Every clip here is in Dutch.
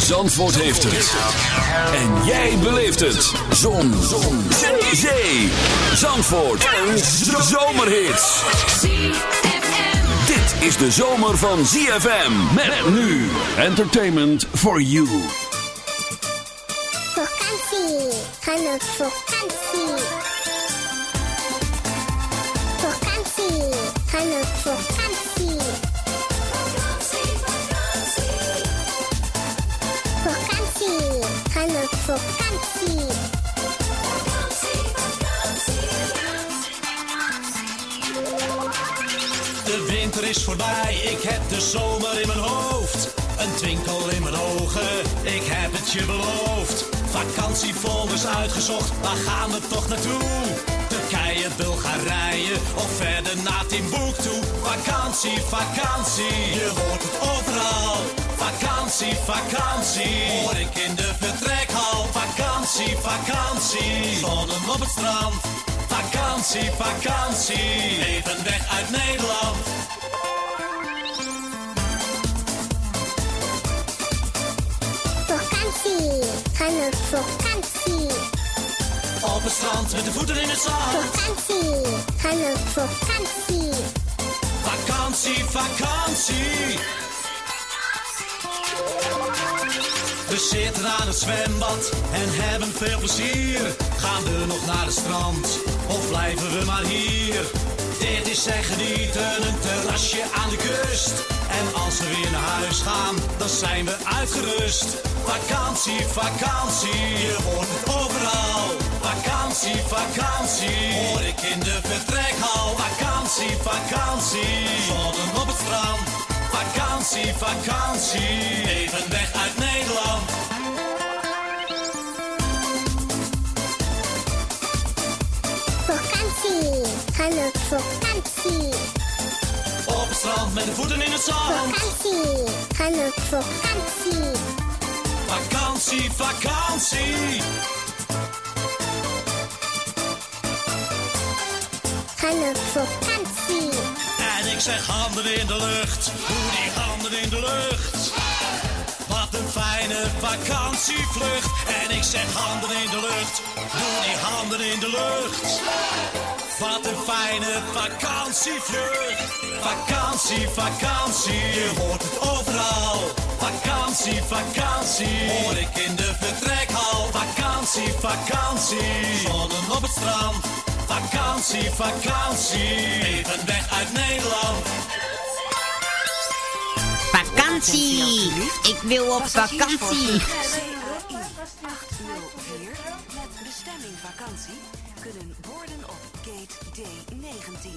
Zandvoort heeft het. En jij beleeft het. Zon. Zon. Zee. Zandvoort. Een zomerhit. Dit is de zomer van ZFM. Met nu. Entertainment for you. Vakantie. Gaan op vakantie. Vakantie. Gaan op vakantie. Vakantie. De winter is voorbij, ik heb de zomer in mijn hoofd. Een twinkel in mijn ogen, ik heb het je beloofd. Vakantiefolders uitgezocht, waar gaan we toch naartoe? Turkije, Bulgarije of verder naar Timbuktu. Vakantie, vakantie, je hoort het overal. Vakantie, vakantie, hoor ik in de vertrekhal. Vakantie, vakantie, op het strand. Vakantie, vakantie, even weg uit Nederland. Vakantie. Gaan op vakantie. Op het strand met de voeten in het zand. Vakantie. Gaan op vakantie. Vakantie, vakantie. We zitten aan het zwembad en hebben veel plezier. Gaan we nog naar het strand of blijven we maar hier? Dit is zeg genieten, een terrasje aan de kust. En als we weer naar huis gaan, dan zijn we uitgerust. Vakantie, vakantie, je hoort overal. Vakantie, vakantie, hoor ik in de vertrekhal. Vakantie, vakantie, zonnen op het strand. Vakantie, vakantie, even weg uit Nederland. Vakantie. Gaan op vakantie. Op het strand met de voeten in het zand. Vakantie. Gaan op vakantie. Vakantie, vakantie. Gaan op vakantie. Ik zeg handen in de lucht. Doe die handen in de lucht. Wat een fijne vakantievlucht. En ik zeg handen in de lucht. Doe die handen in de lucht. Wat een fijne vakantievlucht. Vakantie, vakantie. Je hoort het overal. Vakantie, vakantie. Hoor ik in de vertrekhal. Vakantie, vakantie. Zonnen op het strand. Vakantie, vakantie. Even weg uit Nederland. Vakantie! Ik wil op vakantie! met bestemming vakantie kunnen worden op gate D19.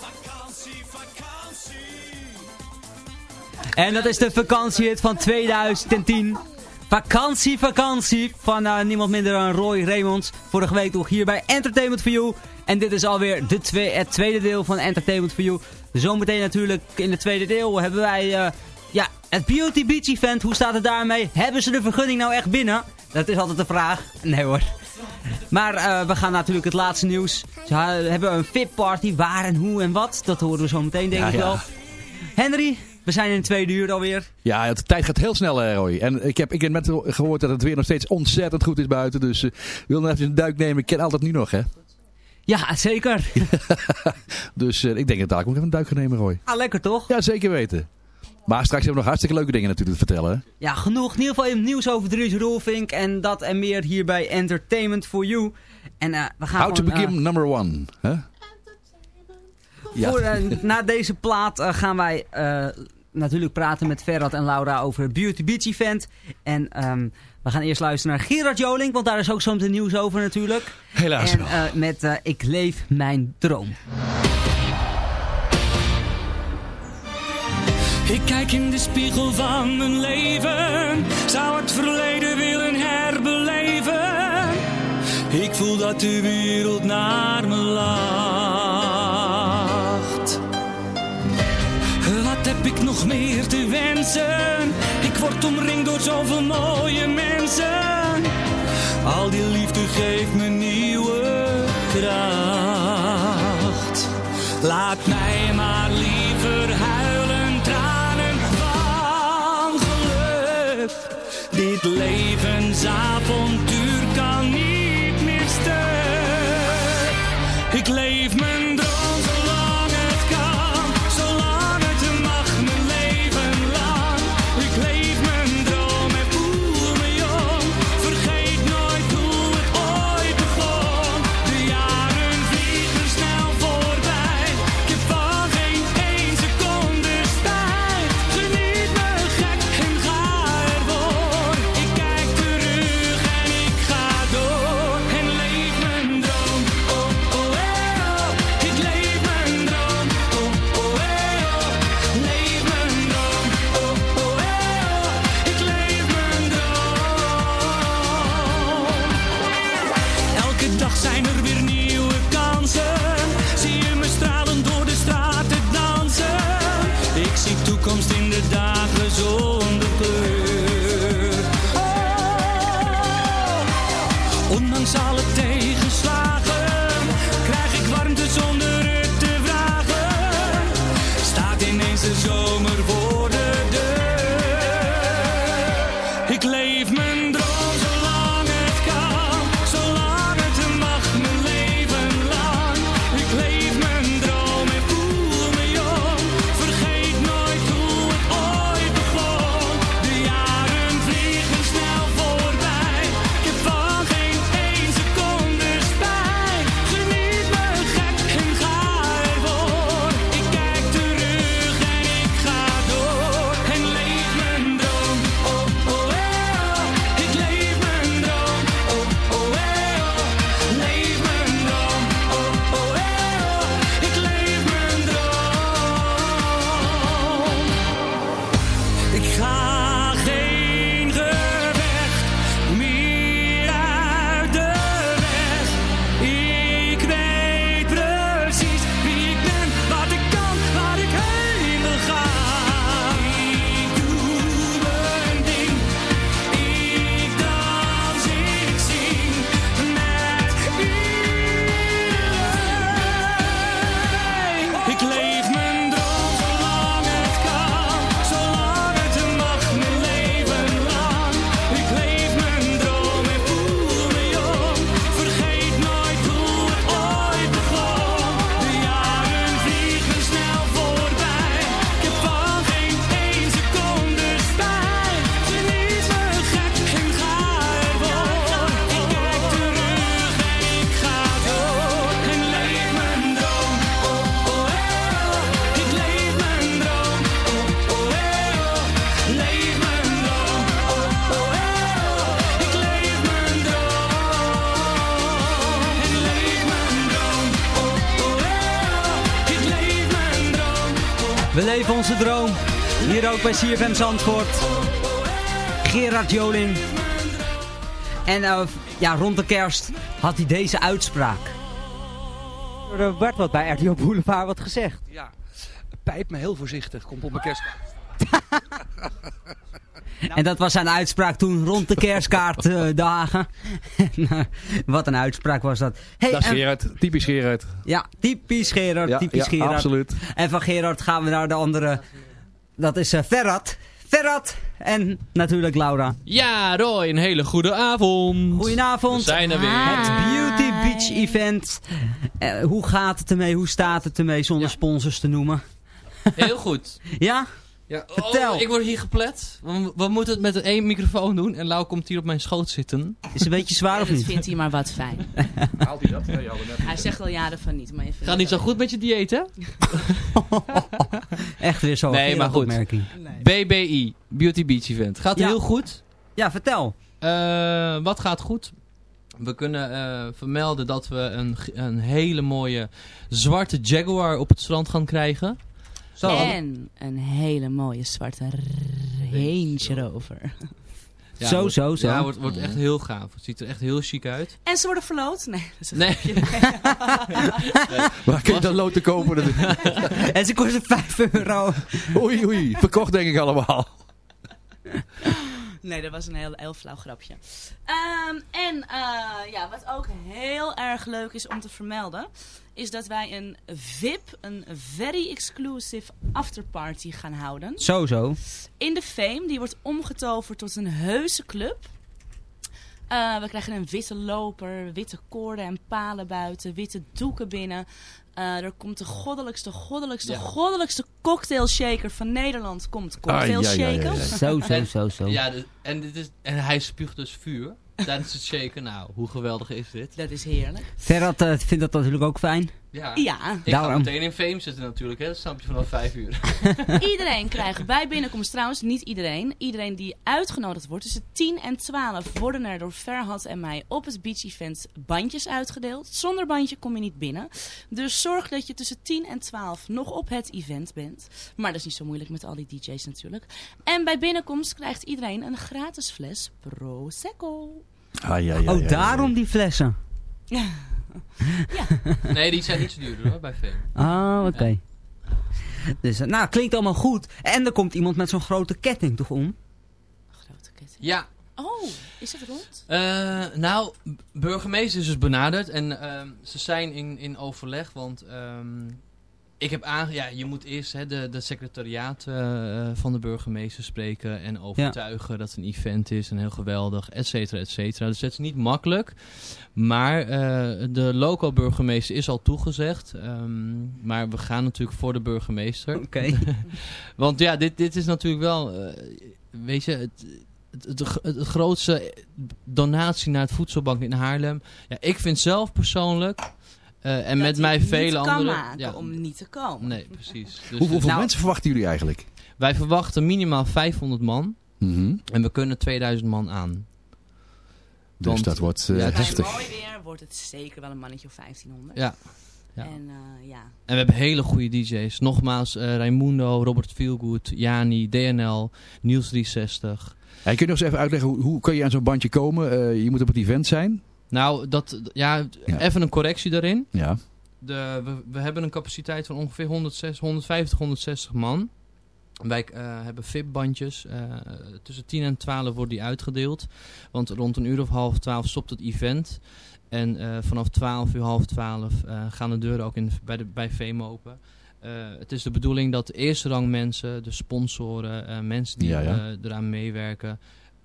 Vakantie, vakantie. En dat is de vakantiehit van 2010. Vakantie, vakantie van eh, niemand minder dan Roy Raymonds. Vorige week nog hier bij Entertainment for You. En dit is alweer de twee, het tweede deel van Entertainment for You. Zometeen natuurlijk in het tweede deel hebben wij... eh, ja, Het Beauty Beach Event, hoe staat het daarmee? Hebben ze de vergunning nou echt binnen? Dat is altijd de vraag. Nee hoor. Maar eh, we gaan natuurlijk het laatste nieuws. Ze hebben een VIP-party. Waar en hoe en wat. Dat horen we zo meteen denk Ja, ik ja. wel. Henry, we zijn in de tweede uur alweer. Ja, de tijd gaat heel snel, eh, Roy. En ik heb, ik heb net gehoord dat het weer nog steeds ontzettend goed is buiten. Dus ik wil nog even een duik nemen. Ik ken altijd nu nog, hè. Ja, zeker. Dus eh, ik denk dat daar ook nog even een duik gaan nemen, Roy. Ah, lekker toch? Ja, zeker weten. Maar straks hebben we nog hartstikke leuke dingen natuurlijk te vertellen, hè. Ja, genoeg. In ieder geval nieuws over Dries Roelvink. En dat en meer hier bij Entertainment for You. En eh, we gaan How to gewoon, begin number one, hè. Ja. Voor, eh, na deze plaat eh, gaan wij eh, natuurlijk praten met Ferrat en Laura over het Beauty Beach Event. En ehm, we gaan eerst luisteren naar Gerard Joling, want daar is ook zo meteen nieuws over natuurlijk. Helaas En wel. eh, met eh, Ik leef mijn droom. Ik kijk in de spiegel van mijn leven, zou het verleden willen herbeleven. Ik voel dat de wereld naar me lacht. Nog meer te wensen? Ik word omringd door zoveel mooie mensen. Al die liefde geeft me nieuwe kracht. Laat mij ook bij CFM Zandvoort. Gerard Joling. En eh, ja, rond de kerst had hij deze uitspraak. Er werd wat bij RTO Boulevard wat gezegd. Ja, pijp me heel voorzichtig. Komt op mijn kerst. En dat was zijn uitspraak toen rond de kerstkaartdagen. Wat een uitspraak was dat. Hey, Dat is en- Gerard. Typisch Gerard. Ja, typisch Gerard, Ja, typisch ja, Gerard. absoluut. En van Gerard gaan we naar de andere. Dat is eh Ferrat. Ferrat en natuurlijk Laura. Ja, Roy, een hele goede avond. Goedenavond. We zijn er weer. Het Beauty Beach Event. Eh, hoe gaat het ermee? Hoe staat het ermee zonder sponsors te noemen? Heel goed. Ja? Ja, Vertel. Oh, ik word hier geplet. We, we moeten het met één microfoon doen. En Lau komt hier op mijn schoot zitten. Is het een beetje zwaar of dat niet? vindt hij maar wat fijn. Haalt hij dat? Nee, Hij zegt al jaren van niet. Maar even Gaat niet zo goed met je dieet, hè? Echt weer zo. Nee, maar goed. Opmerking. BBI, Beauty Beach Event. Gaat Ja. heel goed. Ja, vertel. Eh, wat gaat goed? We kunnen eh, vermelden dat we een, een hele mooie zwarte Jaguar op het strand gaan krijgen. Zo. En een hele mooie zwarte Range Rover. Ja, Zo, wordt- zo, zo. Ja, wordt, wordt echt heel gaaf. Het ziet er echt heel chic uit. En ze worden verloot? Nee, dat is een Nee. grapje. Waar kun je dat lood te kopen? Dat- En ze kosten 5 euro. Oei, oei. Verkocht denk ik allemaal. Nee, dat was een heel, heel flauw grapje. Ehm, en eh, ja, wat ook heel erg leuk is om te vermelden... is dat wij een VIP, een very exclusive afterparty gaan houden. Zo, zo. In de Fame. Die wordt omgetoverd tot een heuse club. Eh, we krijgen een witte loper, witte koorden en palen buiten, witte doeken binnen. Eh, er komt de goddelijkste, goddelijkste, Ja. goddelijkste cocktail shaker van Nederland. Komt cocktail Ah, ja, ja, ja, shaken. ja. Zo, zo, En- zo, zo. Ja, dus- en, dit is, en hij spuugt dus vuur tijdens het shaken. Nou, hoe geweldig is dit? Dat is heerlijk. Ferrat eh, vindt dat natuurlijk ook fijn. Ja. Ja. Ik ga Daarom- meteen in fame zitten natuurlijk, hè. Dat snap je vanaf vijf uur. Iedereen krijgt bij binnenkomst trouwens, niet iedereen. Iedereen die uitgenodigd wordt. Tussen 10 en 12 worden er door Ferhat en mij op het beach event bandjes uitgedeeld. Zonder bandje kom je niet binnen. Dus zorg dat je tussen 10 en 12 nog op het event bent. Maar dat is niet zo moeilijk met al die DJ's natuurlijk. En bij binnenkomst krijgt iedereen een gratis fles Prosecco. Ah, ja, ja, oh, ja, daarom die flessen. Nee, die zijn niet zo duur hoor, bij fame. Ah, oké. Dus, eh, nou, klinkt allemaal goed. En er komt iemand met zo'n grote ketting toch om? Grote ketting. Ja, Oh, is het rond? Eh, nou, burgemeester is dus benaderd en ehm, ze zijn in, in overleg, want ehm, ik heb aange... Ja, je moet eerst hè, de, de secretariaat eh, van de burgemeester spreken en overtuigen dat het een event is en heel geweldig, et cetera, et cetera. Dus het is niet makkelijk, maar eh, de local burgemeester is al toegezegd, ehm, maar we gaan natuurlijk voor de burgemeester. Oké. Want ja, dit, dit is natuurlijk wel, eh, weet je, het, het, het, het grootste donatie naar het voedselbank in Haarlem. Ja, ik vind zelf persoonlijk, eh, en Dat met mij vele anderen... maken ja, om niet te komen. Nee, precies. Dus Hoe- hoeveel Nou- mensen verwachten jullie eigenlijk? Wij verwachten minimaal 500 man Mhm. en we kunnen 2000 man aan. Dus Want- dat wordt eh, Ja, het Bij mooi weer wordt het zeker wel een mannetje of 1500. Ja. Ja. En eh, ja, En we hebben hele goede DJ's. Nogmaals, eh Raimundo, Robert Feelgood, Jani, DNL, Niels 360. En kun je nog eens even uitleggen, hoe, hoe kun je aan zo'n bandje komen? Eh, je moet op het event zijn. Nou, dat, ja, Ja. even een correctie daarin. Ja. De, we, we hebben een capaciteit van ongeveer 106, 150, 160 man. Wij eh, hebben VIP-bandjes. eh, tussen 10 en 12 wordt die uitgedeeld. Want rond een uur of half 12 stopt het event. En eh, vanaf 12 uur, half 12 eh, gaan de deuren ook in, bij, de, bij Fame open. Het is de bedoeling dat de eerste rang mensen, de sponsoren, mensen die Ja, ja. eraan meewerken,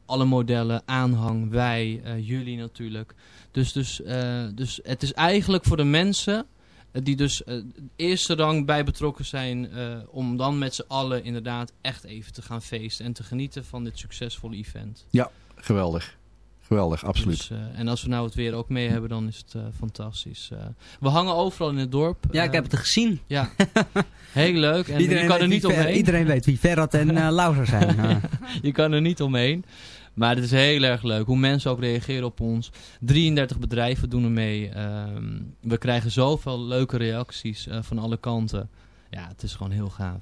alle modellen, aanhang, wij, eh, jullie natuurlijk. Dus, dus, eh, dus het is eigenlijk voor de mensen eh, die dus de eerste rang bij betrokken zijn, om dan met z'n allen inderdaad echt even te gaan feesten en te genieten van dit succesvolle event. Ja, geweldig. Geweldig, absoluut. Dus, eh, en als we nou het weer ook mee hebben, dan is het eh, fantastisch. Eh, we hangen overal in het dorp. Ja, ik heb het gezien. Ja, heel leuk. En je kan er niet omheen. Iedereen weet wie Ferrat en eh, Laura zijn. Ja. je kan er niet omheen. Maar het is heel erg leuk hoe mensen ook reageren op ons. 33 bedrijven doen er mee. Ehm, we krijgen zoveel leuke reacties eh, van alle kanten. Ja, het is gewoon heel gaaf.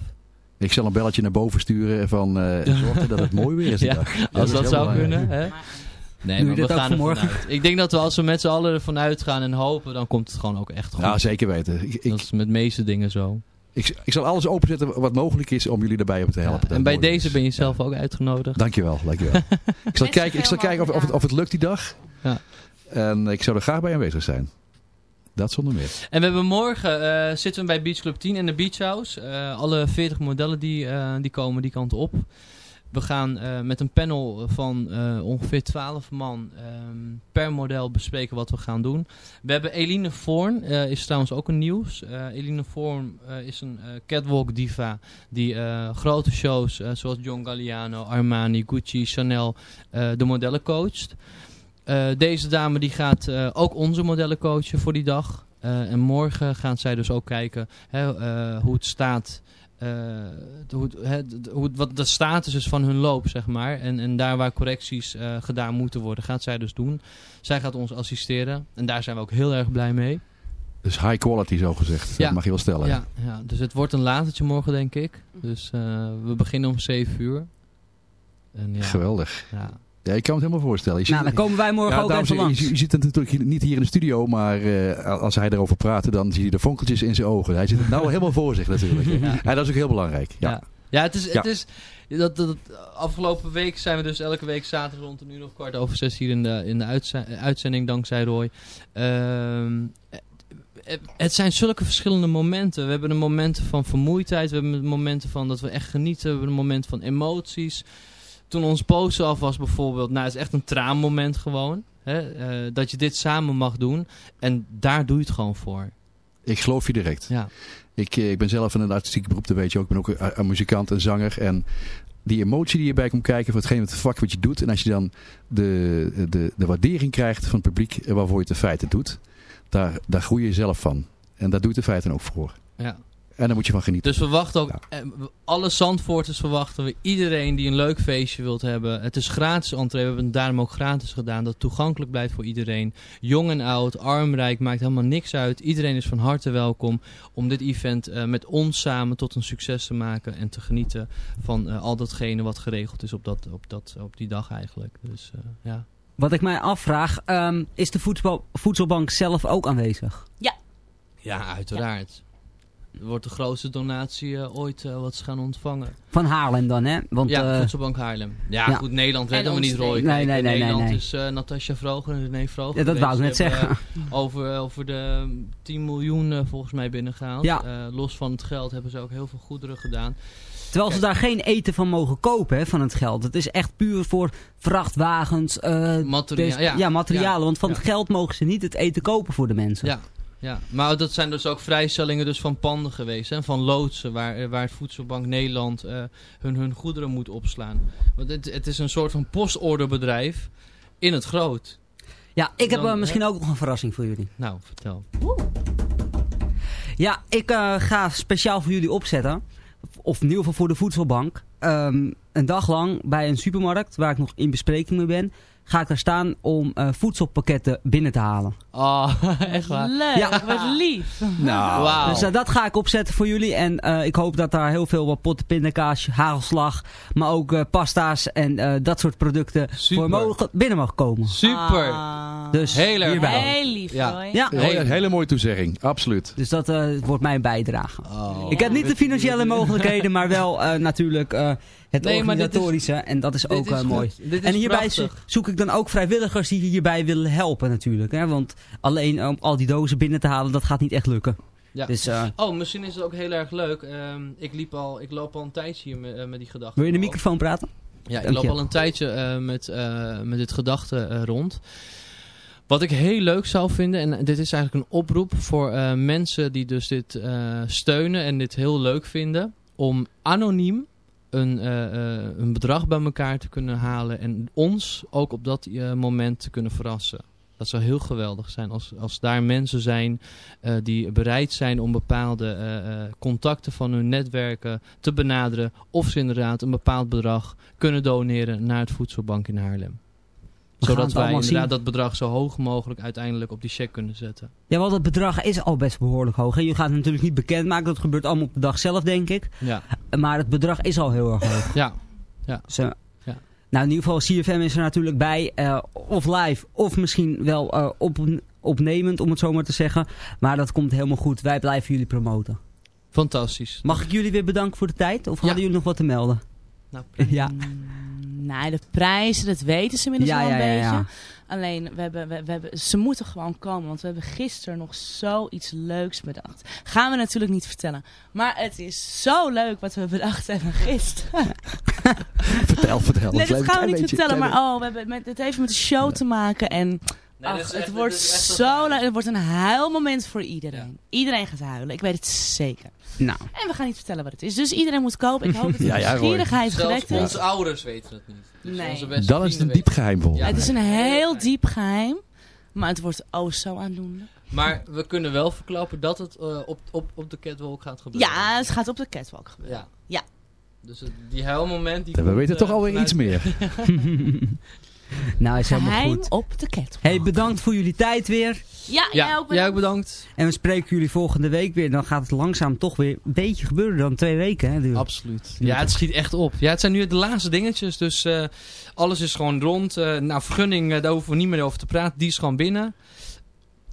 Ik zal een belletje naar boven sturen van eh zorg er dat het mooi weer is die Ja, dag. Ja, als dat heel zou belangrijk. kunnen. Hè? Nee, Doe maar we gaan er vanmorgen? vanuit. Ik denk dat we als we met z'n allen ervan uitgaan en hopen, dan komt het gewoon ook echt goed. Ja, zeker weten. Ik, ik, dat is met de meeste dingen zo. Ik, ik zal alles openzetten wat mogelijk is om jullie daarbij op te helpen. En bij deze ben je zelf ook uitgenodigd. Dankjewel, dankjewel. ik zal kijken, ik zal kijken of, of, het, of het lukt die dag. Ja. En ik zou er graag bij aanwezig zijn. Dat zonder meer. En we hebben morgen eh, zitten we bij Beach Club 10 in de Beach House. Eh, alle 40 modellen die, eh, die komen die kant op. We gaan eh, met een panel van eh, ongeveer 12 man ehm, per model bespreken wat we gaan doen. We hebben Eline Voorn, eh, is trouwens ook een nieuws. Eline Voorn is een catwalk diva die grote shows zoals John Galliano, Armani, Gucci, Chanel de modellen coacht. Deze dame die gaat ook onze modellen coachen voor die dag. En morgen gaan zij dus ook kijken hè, hoe het staat. Eh, de- hoe, het- hoe, wat de status is van hun loop, zeg maar. En, en daar waar correcties eh, gedaan moeten worden, gaat zij dus doen. Zij gaat ons assisteren. En daar zijn we ook heel erg blij mee. Dus high quality zo gezegd. Dat mag je wel stellen. Ja, ja, dus het wordt een latertje morgen, denk ik. Dus eh, we beginnen om 7 uur. En ja, Geweldig. Ja. Ja, ik kan het helemaal voorstellen. Je Nou, ziet- dan komen wij morgen ook even langs. Je, je zit natuurlijk hier- niet hier in de studio, maar eh, als hij erover praat, dan zie je de vonkeltjes in zijn ogen. Hij zit het nou helemaal voor zich natuurlijk. Ja. En dat is ook heel belangrijk. Ja. Ja, ja het is... Het is dat, dat, afgelopen week zijn we dus elke week zaterdag rond een uur of kwart over zes hier in de, in de uitze- uitzending, dankzij Roy. Ehm, het- het zijn zulke verschillende momenten. We hebben de momenten van vermoeidheid, we hebben de momenten van dat we echt genieten, we hebben de momenten van emoties. Toen ons post af was bijvoorbeeld, nou het is echt een traanmoment gewoon. Hè? eh, dat je dit samen mag doen. En daar doe je het gewoon voor. Ik geloof je direct. Ja. Ik, eh, ik ben zelf in een artistieke beroep, dat weet je ook. Ik ben ook een, een muzikant, een zanger. En die emotie die je bij komt kijken voor hetgeen het vak wat je doet. En als je dan de, de, de waardering krijgt van het publiek eh, waarvoor je het in feite doet. Daar, daar groei je zelf van. En daar doe je het in feite ook voor. Ja. En daar moet je van genieten. Dus we wachten ook, eh, we- alle Zandvoorters verwachten we, iedereen die een leuk feestje wilt hebben. Het is gratis entree, we hebben het daarom ook gratis gedaan. Dat toegankelijk blijft voor iedereen. Jong en oud, arm, rijk, maakt helemaal niks uit. Iedereen is van harte welkom om dit event eh, met ons samen tot een succes te maken. En te genieten van eh, al datgene wat geregeld is op, dat, op, dat, op die dag eigenlijk. Dus eh, ja. Wat ik mij afvraag, ehm, is de voedsel, voedselbank zelf ook aanwezig? Ja. Ja, uiteraard. Wordt de grootste donatie eh, ooit eh, wat ze gaan ontvangen. Van Haarlem dan, hè? Want, ja, eh, Voedselbank Haarlem. Ja, ja. goed, Nederland En redden we niet. Roy. Nee, nee, nee, nee, Nederland nee. is eh Natasja Vroger en René Vroger Ja, dat wou ik net zeggen. eh, over, over de mm, 10 miljoen eh, volgens mij binnengehaald. Ja. Eh, los van het geld hebben ze ook heel veel goederen gedaan. Terwijl ze daar geen eten van mogen kopen hè, van het geld. Het is echt puur voor vrachtwagens. eh, Materia- des- ja. materialen. Ja. Want van Ja. het geld mogen ze niet het eten kopen voor de mensen. Ja, ja, maar dat zijn dus ook vrijstellingen dus van panden geweest. Hè? Van loodsen waar, eh, waar het Voedselbank Nederland eh, hun, hun goederen moet opslaan. Want het, het is een soort van postorderbedrijf in het groot. Ja, ik heb Dan, eh, misschien hè? ook nog een verrassing voor jullie. Nou, vertel. Ja, ik ga speciaal voor jullie opzetten. Of in ieder geval voor de voedselbank. ehm, een dag lang bij een supermarkt waar ik nog in bespreking mee ben. Ga ik daar staan om eh, voedselpakketten binnen te halen. Oh, echt waar? Leuk, Ja. wat lief. Nou, Wauw. Dus eh, dat ga ik opzetten voor jullie. En eh, ik hoop dat daar heel veel wat potten pindakaas, hagelslag. Maar ook eh, pasta's en eh, dat soort producten Super. voor mogen, binnen mag komen. Super. Ah. Dus Heel erg hierbij. Heel lief, Ja. Ja, Hele, hele mooie toezegging, absoluut. dus dat eh, wordt mijn bijdrage. Oh. Ik heb niet de financiële mogelijkheden, maar wel eh, natuurlijk eh, het Nee, is- organisatorische. en dat is dit ook is mooi. Dit is En hierbij prachtig. zoek ik dan ook vrijwilligers die hierbij willen helpen natuurlijk. Hè? Want alleen om al die dozen binnen te halen, dat gaat niet echt lukken. Ja. Dus eh, Oh, misschien is het ook heel erg leuk. Ehm, ik, liep al, ik loop al een tijdje hier met, met die gedachten. wil je in de microfoon praten? Ja, ik loop je. al een tijdje eh, met, eh, met dit gedachte eh, rond. Wat ik heel leuk zou vinden, en dit is eigenlijk een oproep voor eh, mensen die dus dit eh, steunen en dit heel leuk vinden, om anoniem een, eh, een bedrag bij elkaar te kunnen halen en ons ook op dat moment te kunnen verrassen. Dat zou heel geweldig zijn als, als daar mensen zijn die bereid zijn om bepaalde contacten van hun netwerken te benaderen. Of ze inderdaad een bepaald bedrag kunnen doneren naar het Voedselbank in Haarlem. Zodat wij inderdaad zien. dat bedrag zo hoog mogelijk uiteindelijk op die check kunnen zetten. Ja, want het bedrag is al best behoorlijk hoog. hè. Je gaat het natuurlijk niet bekendmaken. Dat gebeurt allemaal op de dag zelf, denk ik. Ja, Maar het bedrag is al heel erg hoog. ja, Dus, eh, Ja. Nou, in ieder geval, CFM is er natuurlijk bij. eh, of live, of misschien wel eh, op, opnemend, om het zo maar te zeggen. Maar dat komt helemaal goed. Wij blijven jullie promoten. Fantastisch. Mag ik jullie weer bedanken voor de tijd? Of hadden jullie nog wat te melden? Nou, ja. Nee, de prijzen, dat weten ze inmiddels Ja, wel een ja, ja, beetje. ja. Alleen, we hebben, we, we hebben, ze moeten gewoon komen. Want we hebben gisteren nog zoiets leuks bedacht. Gaan we natuurlijk niet vertellen. Maar het is zo leuk wat we bedacht hebben gisteren. Vertel, vertel. nee, dat gaan we niet beetje, vertellen. Maar oh, we hebben met, het heeft met de show te maken. En ach, is het echt- wordt zo leuk. Het wordt een huilmoment voor iedereen. Iedereen gaat huilen. Ik weet het zeker. Nou. En we gaan niet vertellen wat het is. Dus iedereen moet kopen. Ik hoop dat de Ja, nieuwsgierigheid gewekt is. onze ouders weten het niet. Dus Nee. onze beste Dan is het een diep geheim volgens Ja, mij. het is een heel diep geheim. Maar het wordt oh zo aandoenlijk. Maar we kunnen wel verklappen dat het eh, op, op, op de catwalk gaat gebeuren. Ja, het gaat op de catwalk gebeuren. Ja. Ja. Dus het- die huilmoment... Die We komt, weten eh, toch alweer vanuit- iets meer. Nou, is helemaal goed. op de catwalk. Hey, bedankt voor jullie tijd weer. Ja, Ja, jij ook jij bedankt. ook bedankt. En we spreken jullie volgende week weer. Dan gaat het langzaam toch weer een beetje gebeuren dan twee weken. Hè. Absoluut. Ja, het schiet echt op. Ja, het zijn nu de laatste dingetjes. Dus eh, alles is gewoon rond. Eh, nou, vergunning, eh, daar hoeven we niet meer over te praten. Die is gewoon binnen.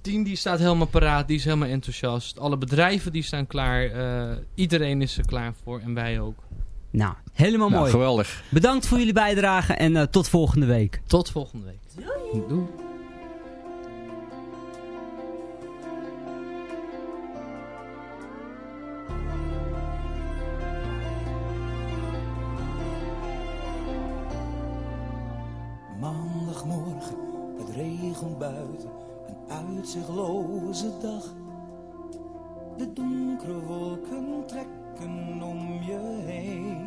Team die staat helemaal paraat. Die is helemaal enthousiast. Alle bedrijven die staan klaar. Eh, iedereen is er klaar voor. En wij ook. Nou, helemaal Nou, mooi. geweldig. Bedankt voor jullie bijdrage en eh, tot volgende week. Tot volgende week. Doei. Maandagmorgen, het regent buiten, een uitzichtloze dag. De donkere wolken trekken om je heen.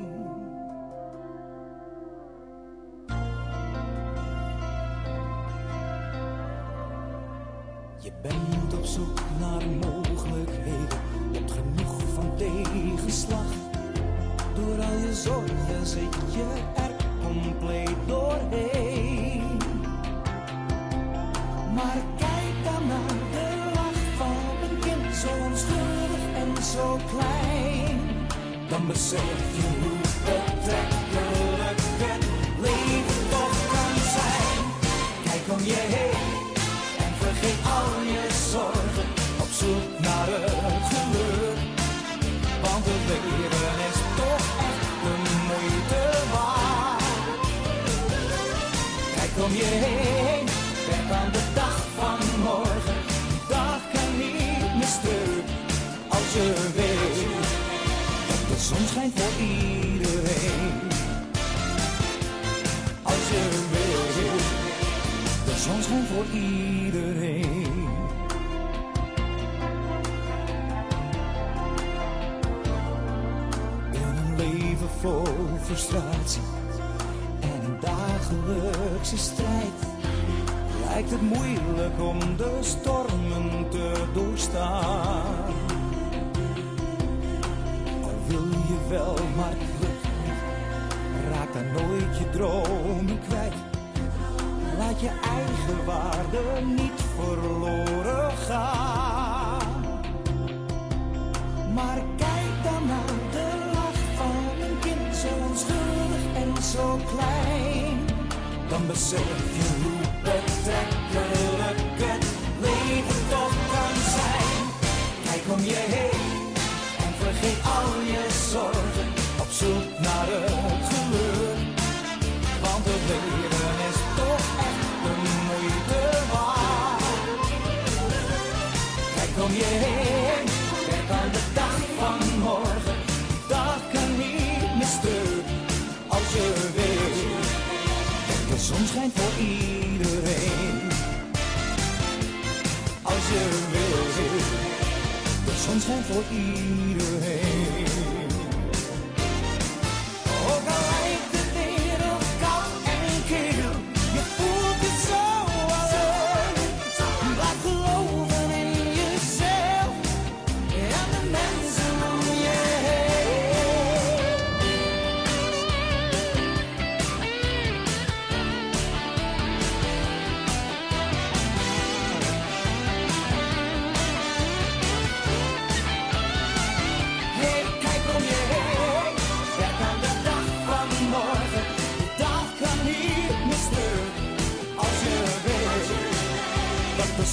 Je bent op zoek naar mogelijkheden, je hebt genoeg van tegenslag. Door al je zorgen zit je er compleet doorheen. Maar kijk dan naar de lach van een kind, zo onschuldig en zo klein. Dan besef je je denk aan de dag van morgen. Die dag kan niet stuk als je weet dat de zon schijnt voor iedereen. Als je weet, de zon schijnt voor iedereen. In een leven vol frustratie dagelijkse strijd lijkt het moeilijk om de stormen te doorstaan. Al wil je wel, maar het raak dan nooit je dromen kwijt. Laat je eigen waarde niet verloren gaan. Je betrekkelijk het leven toch kan zijn. Kijk om je heen en vergeet al je zorgen, op zoek naar het geluk. Want het leven is toch echt de moeite waard. Kijk om je heen, zon schijnt voor iedereen. Als je weet, de zon schijnt voor iedereen.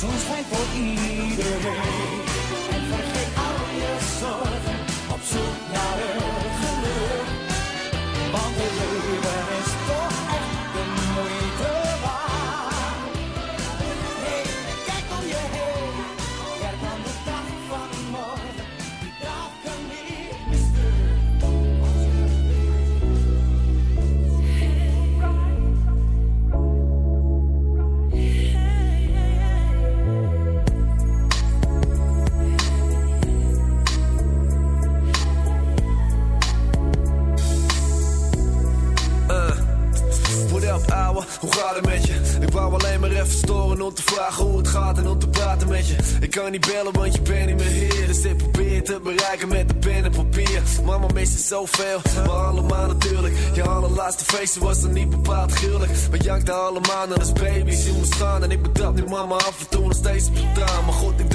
Zon schijnt voor iedereen. En vergeet al je zorgen. Zoveel, maar allemaal natuurlijk. Je allerlaatste feestje was dan niet bepaald gruwelijk. We jankten allemaal naar als baby's in me staan. En ik betrap nu mama af en toe nog steeds op de. Maar goed, ik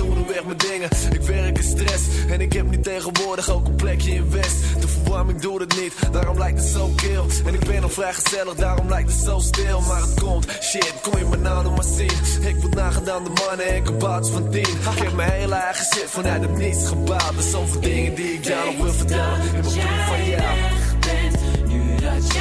mijn dingen. Ik werk in stress en ik heb nu tegenwoordig ook een plekje in West. De verwarming doet het niet, daarom lijkt het zo kil. En ik ben nog vrij gezellig, daarom lijkt het zo stil. Maar het komt, shit, kom je me nou nog maar zien. Ik word nagedaan de mannen en kabouters van tien. Ik heb mijn hele eigen shit vanuit het niets gebouwd. Er zoveel dingen die ik jou nog wil vertellen. In mijn brief van jou. Nu dat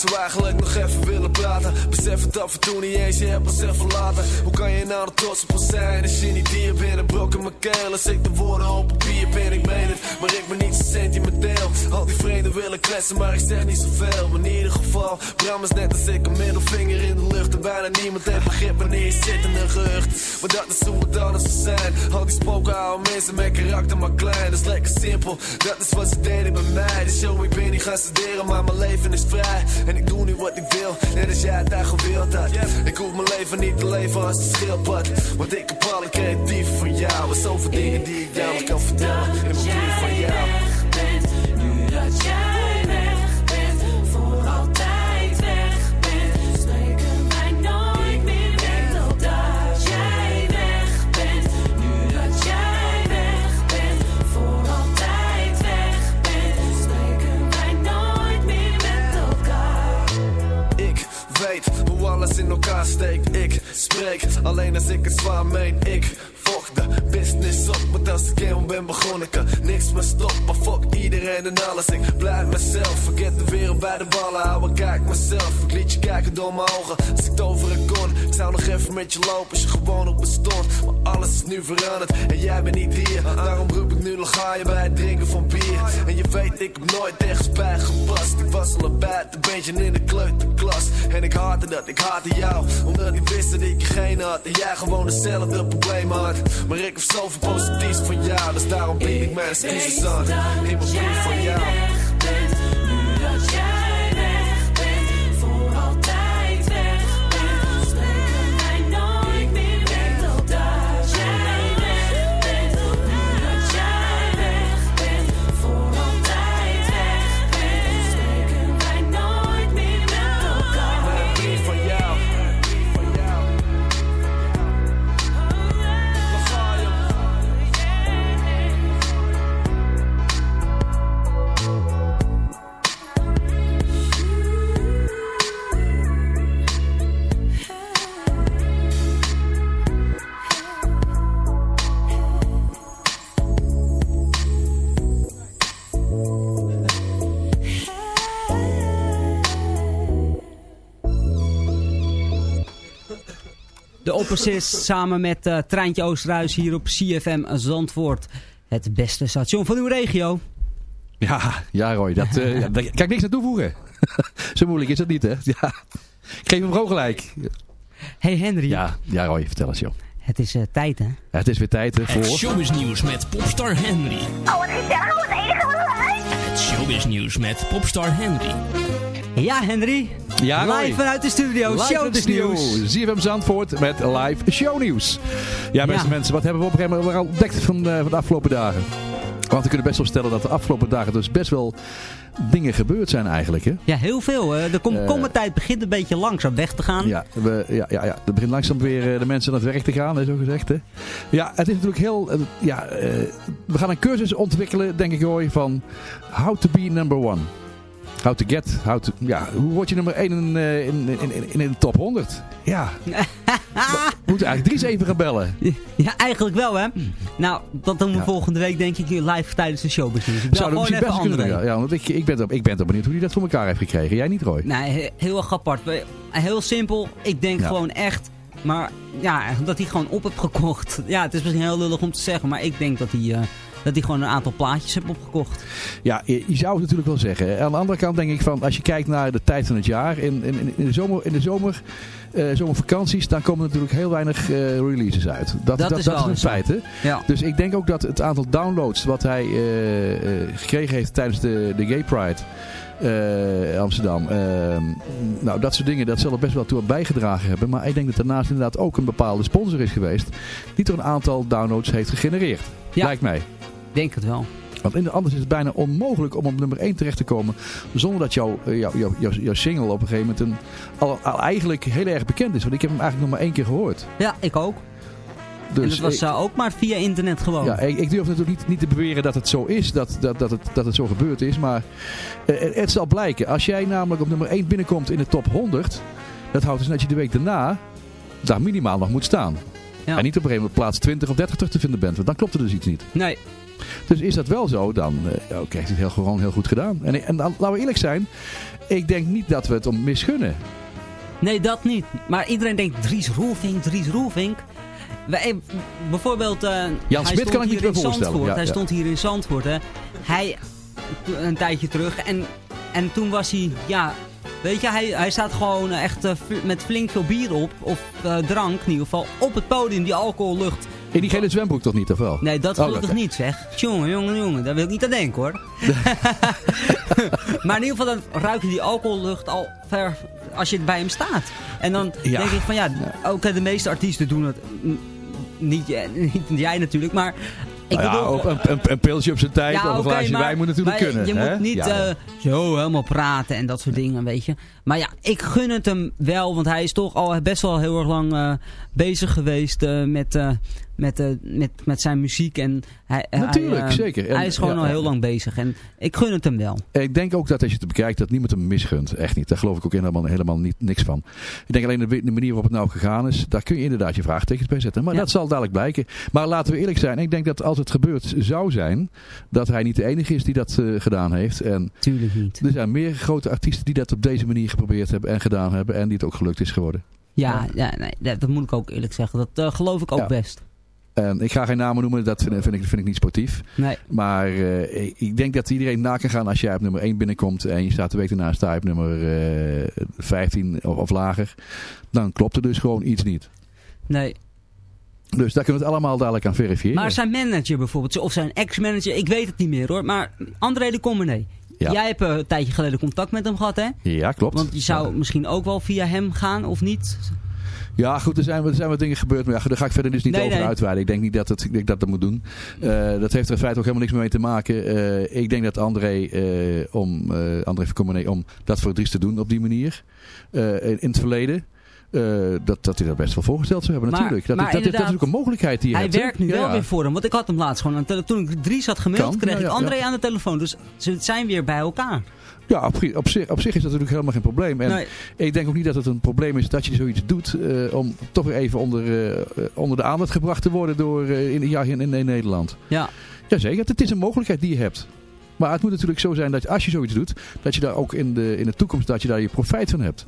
zou eigenlijk nog even willen praten. Besef het af en niet eens, je hebt ons even laten. Hoe kan je nou er trots op zijn als je niet hier bent? Brok in mijn keel als ik de woorden op papier ben. Ik meen het, maar ik ben niet zo sentimenteel. Al die vreemden willen kletsen, maar ik zeg niet zoveel. In ieder geval, Bram is net als ik een middelvinger in de lucht. En bijna niemand heeft begrip wanneer je zit in een gerucht. Maar dat is hoe het anders zijn. Al die spoken houden mensen met karakter maar klein. Dat is lekker simpel, dat is wat ze deden bij mij. Dus yo, ik ben niet gaan studeren, maar mijn leven is vrij. En ik doe nu wat ik wil, net als jij het daar gewild had. Ik hoef mijn leven niet te leven als een schildpad. Want ik heb alle creatief van jou. En zoveel dingen die ik jou kan vertellen. In mijn brief van jou. Nu dat jij weet hoe alles in elkaar steekt. Ik spreek alleen als ik het zwaar meen. Ik de business op, want als ik helemaal ben begonnen, kan niks meer stoppen. Fuck iedereen en alles. Ik blijf mezelf. Vergeet de wereld bij de ballen houden. Kijk mezelf. Ik liet je kijken door mijn ogen. Als ik toveren kon, ik zou nog even met je lopen als je gewoon op bestond. Maar alles is nu veranderd en jij bent niet hier. Daarom roep ik nu nog ga je bij het drinken van bier. En je weet, ik heb nooit ergens bij gepast. Ik was al een buitenbeentje in de kleuterklas. En ik haatte dat, ik haatte jou. Omdat ik wist dat ik je geen had. En jij gewoon hetzelfde probleem had. Maar ik heb zoveel positiefs van jou. Dus daarom bied ik mijn excuses aan. In mijn brief van jou. Opposites samen met eh, Treintje Oosterhuis hier op CFM Zandvoort. Het beste station van uw regio. Ja, ja Roy, dat, eh, ja, daar kan ik niks aan toevoegen. Zo moeilijk is dat niet, hè? Ja. Ik geef hem gewoon gelijk. Hey Henry. Ja, ja Roy, vertel eens joh. Het is eh, tijd hè. Ja, het is weer tijd hè, voor... Het showbiznieuws met Popstar Henry. Oh, wat gezellig, wat enige wat leuk. Het showbiznieuws met Popstar Henry. Ja Henry. Ja. Live vanuit de studio. Live studio. Showbiznieuws. ZFM Zandvoort met live shownieuws. Ja, beste Ja. mensen, wat hebben we op een gegeven moment al ontdekt van, eh, van de afgelopen dagen? Want we kunnen best wel stellen dat de afgelopen dagen dus best wel dingen gebeurd zijn eigenlijk. Hè? Ja, heel veel. hè. De komkommertijd begint een beetje langzaam weg te gaan. Ja, we, ja, ja, ja, er begint langzaam weer eh, de mensen aan het werk te gaan, hè, zo gezegd. Hè? Ja, het is natuurlijk heel... eh, ja, eh, we gaan een cursus ontwikkelen, denk ik Roy, van how to be number one. How to get, how to, ja, hoe word je nummer 1 in, eh, in, in, in, in de top 100? Ja. we moeten eigenlijk Dries even gaan bellen. Ja, eigenlijk wel hè. Nou, dat doen we volgende week denk ik live tijdens de bel Zou dat gewoon misschien even best kunnen doen, ja. Want ik, ik, ben, toch- ik ben toch benieuwd hoe hij dat voor elkaar heeft gekregen. Jij niet, Roy? Nee, he- heel erg apart. We- Heel simpel. Ik denk Ja. gewoon echt... Maar ja, dat hij gewoon op heeft gekocht. Ja, het is misschien heel lullig om te zeggen. Maar ik denk dat hij eh, dat hij gewoon een aantal plaatjes heeft opgekocht. Ja, je, je zou het natuurlijk wel zeggen. Aan de andere kant denk ik van, als je kijkt naar de tijd van het jaar, in, in, in de zomer, in de zomer, eh, zomervakanties, dan komen er natuurlijk heel weinig eh, releases uit. Dat, Dat dat, is dat wel is een feit, hè? Ja. Dus ik denk ook dat het aantal downloads wat hij eh, gekregen heeft tijdens de, de Gay Pride eh, Amsterdam, nou dat soort dingen, dat zal er best wel toe bijgedragen hebben. Maar ik denk dat daarnaast inderdaad ook een bepaalde sponsor is geweest, die toch een aantal downloads heeft gegenereerd. Ja. Lijkt mij. Denk het wel. Want anders is het bijna onmogelijk om op nummer 1 terecht te komen. Zonder dat jouw eh, jouw single op een gegeven moment een, al, al eigenlijk heel erg bekend is. Want ik heb hem eigenlijk nog maar één keer gehoord. Ja, ik ook. Dus en dat was ik, eh, ook maar via internet gewoon. ja, ik, ik durf natuurlijk niet, niet te beweren dat het zo is. Dat, dat, dat, het, dat het zo gebeurd is. Maar eh, het, het zal blijken. Als jij namelijk op nummer 1 binnenkomt in de top 100. Dat houdt dus dat je de week daarna daar minimaal nog moet staan. Ja. En niet op een gegeven moment plaats 20 of 30 terug te vinden bent. Want dan klopt er dus iets niet. Nee. Dus is dat wel zo, dan eh, oké, heeft hij het heel, gewoon heel goed gedaan. En, en dan, laten we eerlijk zijn, ik denk niet dat we het om misgunnen. Nee, dat niet. Maar iedereen denkt Dries Roelvink, Dries Roelvink. Wij, bijvoorbeeld, eh, Jan Smit kan ik niet meer voorstellen. Ja, hij ja. stond hier in Zandvoort. Hè. Hij, een tijdje terug. En, en toen was hij, ja, weet je, hij, hij staat gewoon echt eh, met flink veel bier op. Of eh, drank in ieder geval. Op het podium, die alcohollucht. In die gele zwembroek toch niet, of wel? Nee, dat Oh, gelukkig oké. niet zeg. Jongen, jongen, jongen. Daar wil ik niet aan denken hoor. maar in ieder geval dan ruik je die alcohollucht al ver als je bij hem staat. En dan Ja. denk ik van ja, ook eh, de meeste artiesten doen het. Niet, jij- niet jij natuurlijk, maar... Ik Nou ja, bedoel, op, een, een, een pilsje op zijn tijd ja, of een glaasje wijn moet natuurlijk kunnen. Je hè? moet niet Ja, eh, zo helemaal praten en dat soort dingen, weet je. Maar ja, ik gun het hem wel, want hij is toch al best wel heel erg lang eh, bezig geweest eh, met, eh, met, eh, met, met zijn muziek. En hij, Natuurlijk, eh, zeker. En- hij is gewoon ja, al heel lang bezig en ik gun het hem wel. Ik denk ook dat als je het bekijkt, dat niemand hem misgunt. Echt niet. Daar geloof ik ook helemaal, helemaal niet, niks van. Ik denk alleen de, de manier waarop het nou gegaan is, daar kun je inderdaad je vraagtekens bij zetten. Maar Ja. dat zal dadelijk blijken. Maar laten we eerlijk zijn. Ik denk dat als het gebeurd zou zijn, dat hij niet de enige is die dat eh, gedaan heeft. En Tuurlijk niet. er zijn meer grote artiesten die dat op deze manier geprobeerd hebben en gedaan hebben. En die het ook gelukt is geworden. Ja, ja nee, dat, dat moet ik ook eerlijk zeggen. Dat geloof ik ook Ja. best. Ik ga geen namen noemen, dat vind, vind ik, vind ik niet sportief. Nee. Maar eh, ik- denk dat iedereen na kan gaan als jij op nummer 1 binnenkomt en je staat de week daarna sta je op nummer eh 15 of, of lager. Dan klopt er dus gewoon iets niet. Nee. Dus daar kunnen we het allemaal dadelijk aan verifiëren. Maar zijn manager bijvoorbeeld, of zijn ex-manager, ik weet het niet meer hoor. Maar André de Commoné. Ja. Jij hebt eh, een tijdje geleden contact met hem gehad hè? Ja, klopt. Want je zou misschien ook wel via hem gaan, of niet? Ja, goed, er zijn, er zijn wat dingen gebeurd. Maar ja, daar ga ik verder dus niet Nee, over nee. uitweiden. Ik denk niet dat, het, ik denk dat dat moet doen. Eh, dat heeft er in feite ook helemaal niks mee te maken. Eh, ik denk dat André, eh, om, André om dat voor Dries te doen op die manier. in, het verleden. dat, dat hij dat best wel voorgesteld zou hebben, Maar- natuurlijk. Dat, maar dat, is- dat is inderdaad, ook een mogelijkheid die je Hij hebt. hè? werkt nu Ja, wel weer voor hem. Want ik had hem laatst gewoon aan Toen ik Dries had gemaild, Kan, kreeg ja, ik André aan de telefoon. Dus ze zijn weer bij elkaar. Ja, op, op, zich, op zich is dat natuurlijk helemaal geen probleem. En Nee. ik denk ook niet dat het een probleem is dat je zoiets doet eh, om toch weer even onder, eh, onder de aandacht gebracht te worden door, eh, in, ja, in, in Nederland. Ja. Jazeker, het is een mogelijkheid die je hebt. Maar het moet natuurlijk zo zijn dat als je zoiets doet, dat je daar ook in de, in de toekomst dat je daar je profijt van hebt.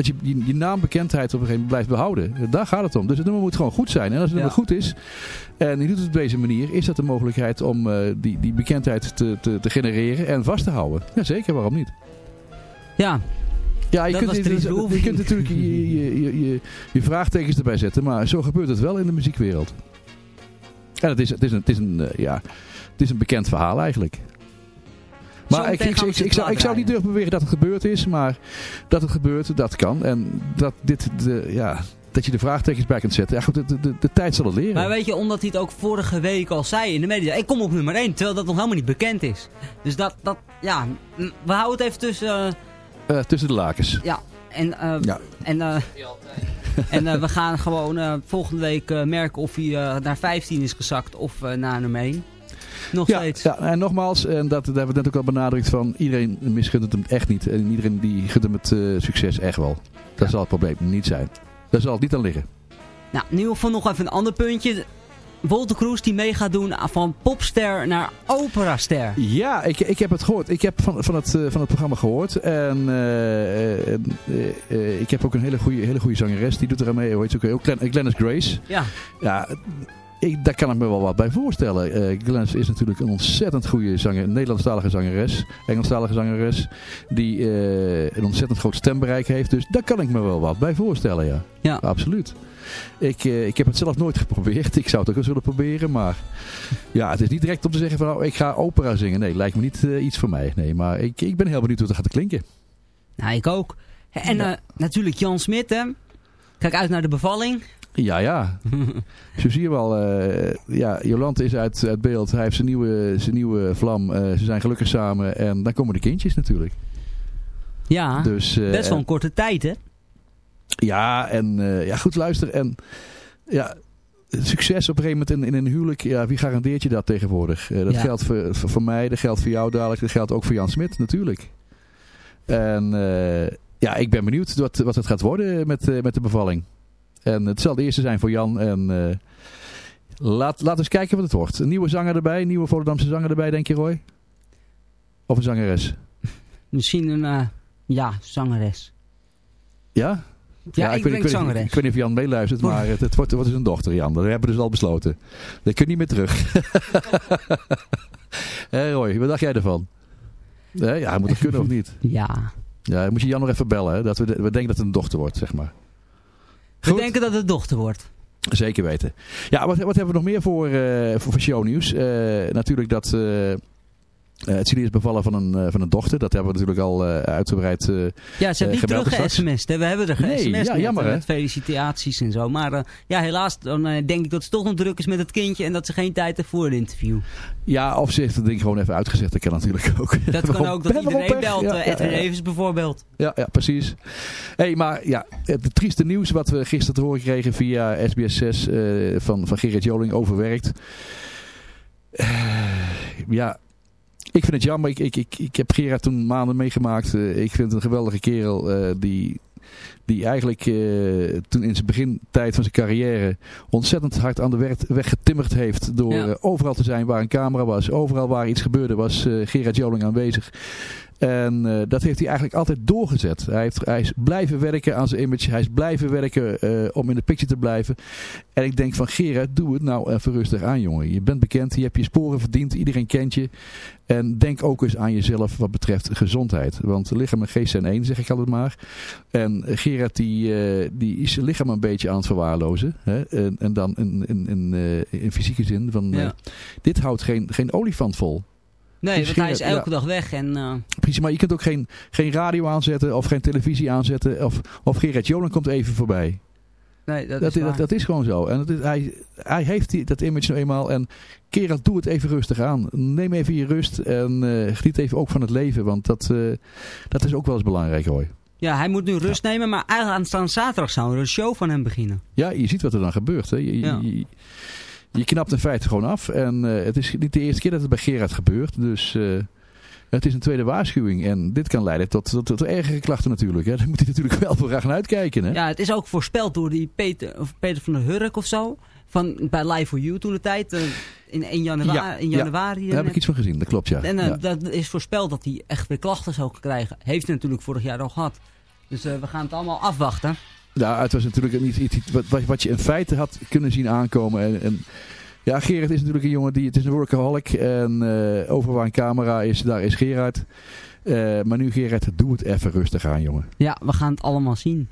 Dat je je, je naambekendheid op een gegeven moment blijft behouden. Daar gaat het om. Dus het nummer moet gewoon goed zijn. En als het nummer goed is, en je doet het op deze manier, is dat de mogelijkheid om eh, die, die bekendheid te, te, te genereren en vast te houden. Jazeker, waarom niet? Ja. Ja, je Dat kunt, je, je, Roelvink. kunt natuurlijk je, je, je, je, je vraagtekens erbij zetten, maar zo gebeurt het wel in de muziekwereld. En het is, het is, een, het is, een, eh, ja, het is een bekend verhaal eigenlijk. Maar ik, ik, ik, ik, zou, ik zou niet durven beweren dat het gebeurd is, maar dat het gebeurt, dat kan. En dat, dit, de, ja, dat je de vraagtekens bij kunt zetten. Ja, goed, de, de, de, tijd zal het leren. Maar weet je, omdat hij het ook vorige week al zei in de media. Ik kom op nummer 1, terwijl dat nog helemaal niet bekend is. Dus dat, dat ja, we houden het even tussen... eh, Eh, tussen de lakens. ja, en, eh, Ja. en, en we gaan gewoon volgende week merken of hij naar 15 is gezakt of naar nummer 1. Nog Ja, steeds. ja, en nogmaals, en dat, dat hebben we net ook al benadrukt van iedereen misgunt het hem echt niet. En iedereen die gunt hem het eh, succes echt wel. Dat zal het probleem niet zijn. Daar zal het niet aan liggen. Nou, in ieder geval nog even een ander puntje. Wolter Kroes die mee gaat doen van popster naar operaster. Ja, ik, ik heb het gehoord. Ik heb van, van, het, eh, van het programma gehoord. En eh, ik heb ook een hele goede, hele goede zangeres. Die doet er aan mee. Hoe heet ze ook? Glennis Grace. Ja. Ja, ik, daar kan ik me wel wat bij voorstellen. Eh Glennis is natuurlijk een ontzettend goede zanger, Nederlandstalige zangeres, Engelstalige zangeres, die eh, een ontzettend groot stembereik heeft. Dus daar kan ik me wel wat bij voorstellen, ja. Ja. Absoluut. Ik, eh, ik heb het zelf nooit geprobeerd. Ik zou het ook eens willen proberen, maar ja, het is niet direct om te zeggen van nou, ik ga opera zingen. Nee, lijkt me niet iets voor mij. Nee, maar ik, ik ben heel benieuwd hoe het gaat klinken. Nou, ik ook. En natuurlijk Jan Smit, hè. Kijk uit naar de bevalling. Ja, ja. Zo zie je wel. eh, ja, Jolante is uit, uit beeld. Hij heeft zijn nieuwe, zijn nieuwe vlam. Eh, ze zijn gelukkig samen. En dan komen de kindjes natuurlijk. Ja, Dus, eh, best wel een korte tijd, hè. Ja, en ja, goed luister. En ja, succes op een gegeven moment in, in een huwelijk. Ja, wie garandeert je dat tegenwoordig? Dat Ja. geldt voor, voor, mij, dat geldt voor jou dadelijk. Dat geldt ook voor Jan Smit natuurlijk. En ja, ik ben benieuwd wat, wat het gaat worden met, met de bevalling. En het zal de eerste zijn voor Jan. En eh, laat, laat eens kijken wat het wordt. Een nieuwe zanger erbij, een nieuwe Volendamse zanger erbij, denk je Roy? Of een zangeres? Misschien een, eh, ja, zangeres. Ja? Ja, ik weet, denk weet, zangeres. Ik weet niet of Jan meeluistert, maar het, het, wordt, het wordt dus een dochter, Jan. Dat hebben we dus al besloten. Dat kun je niet meer terug. Hé Roy, wat dacht jij ervan? Ja, moet het kunnen of niet? Ja. Ja, dan moet je Jan nog even bellen. Hè? Dat we, we denken dat het een dochter wordt, zeg maar. We denken dat het dochter wordt. Zeker weten. Ja, wat, wat hebben we nog meer voor, eh voor, voor shownieuws? Eh, natuurlijk dat eh, eh, het is bevallen van een, eh, van een dochter. Dat hebben we natuurlijk al eh, uitgebreid Ja, ze hebben niet terug hè. We hebben er Nee, ge-sms'd ja, jammer, hè? met felicitaties en zo. Maar ja, helaas, dan denk ik dat ze toch nog druk is met het kindje en dat ze geen tijd heeft voor een interview. Ja, of ze heeft het ding gewoon even uitgezegd. Dat kan natuurlijk ook. Dat kan ook dat iedereen belt. Ja, Edwin ja. Evers bijvoorbeeld. Ja, ja, precies. hey, maar ja, het trieste nieuws wat we gisteren te horen kregen via SBS 6 eh, van, van Gerrit Joling overwerkt. Ja, ik vind het jammer. Ik, ik, ik, ik heb Gerard toen maanden meegemaakt. Eh, ik vind het een geweldige kerel eh, die, die eigenlijk eh, toen in zijn begintijd van zijn carrière ontzettend hard aan de weg, weg getimmerd heeft. Door Ja. eh, overal te zijn waar een camera was. Overal waar iets gebeurde was eh Gerard Joling aanwezig. En dat heeft hij eigenlijk altijd doorgezet. Hij, heeft, hij is blijven werken aan zijn image. Hij is blijven werken om in de picture te blijven. En ik denk van Gerard, doe het nou even rustig aan jongen. Je bent bekend, je hebt je sporen verdiend. Iedereen kent je. En denk ook eens aan jezelf wat betreft gezondheid. Want lichaam en geest zijn één, zeg ik altijd maar. En Gerard die, eh, die is zijn lichaam een beetje aan het verwaarlozen. Hè? En, en dan in, in, in, eh, in fysieke zin. Van, eh, Ja. dit houdt geen, geen olifant vol. Nee, Dus want hij is elke ja. dag weg en... Precies, maar je kunt ook geen, geen radio aanzetten of geen televisie aanzetten. Of, of Gerard Joling komt even voorbij. nee, dat, Dat, is dat, dat is gewoon zo. En dat is, hij, hij heeft die, dat image nou eenmaal. En Gerard, doe het even rustig aan. Neem even je rust en geniet even ook van het leven. Want dat, dat is ook wel eens belangrijk hoor. Ja, hij moet nu rust nemen, maar eigenlijk aanstaande zaterdag zou er een show van hem beginnen. Ja, je ziet wat er dan gebeurt. Hè. Je, je- Ja. je, je knapt in feite gewoon af. En eh, het is niet de eerste keer dat het bij Gerard gebeurt. Dus eh, het is een tweede waarschuwing. En dit kan leiden tot, tot, tot ergere klachten natuurlijk. Hè. Daar moet hij natuurlijk wel voor gaan uitkijken. Hè. Ja, het is ook voorspeld door die Peter, of Peter van der Hurk of zo. Van, bij Live for You toen de tijd. eh, in 1 januari. Ja, in ja, januari daar heb ik iets van gezien. Dat klopt, ja. En eh, ja. dat is voorspeld dat hij echt weer klachten zou krijgen. Heeft hij natuurlijk vorig jaar al gehad. Dus eh, we gaan het allemaal afwachten. Ja, het was natuurlijk niet iets wat, wat, je in feite had kunnen zien aankomen. En, en ja, Gerard is natuurlijk een jongen die, het is een workaholic. En eh over waar een camera is, daar is Gerard. Eh, maar nu Gerard, doe het even rustig aan, jongen. Ja, we gaan het allemaal zien.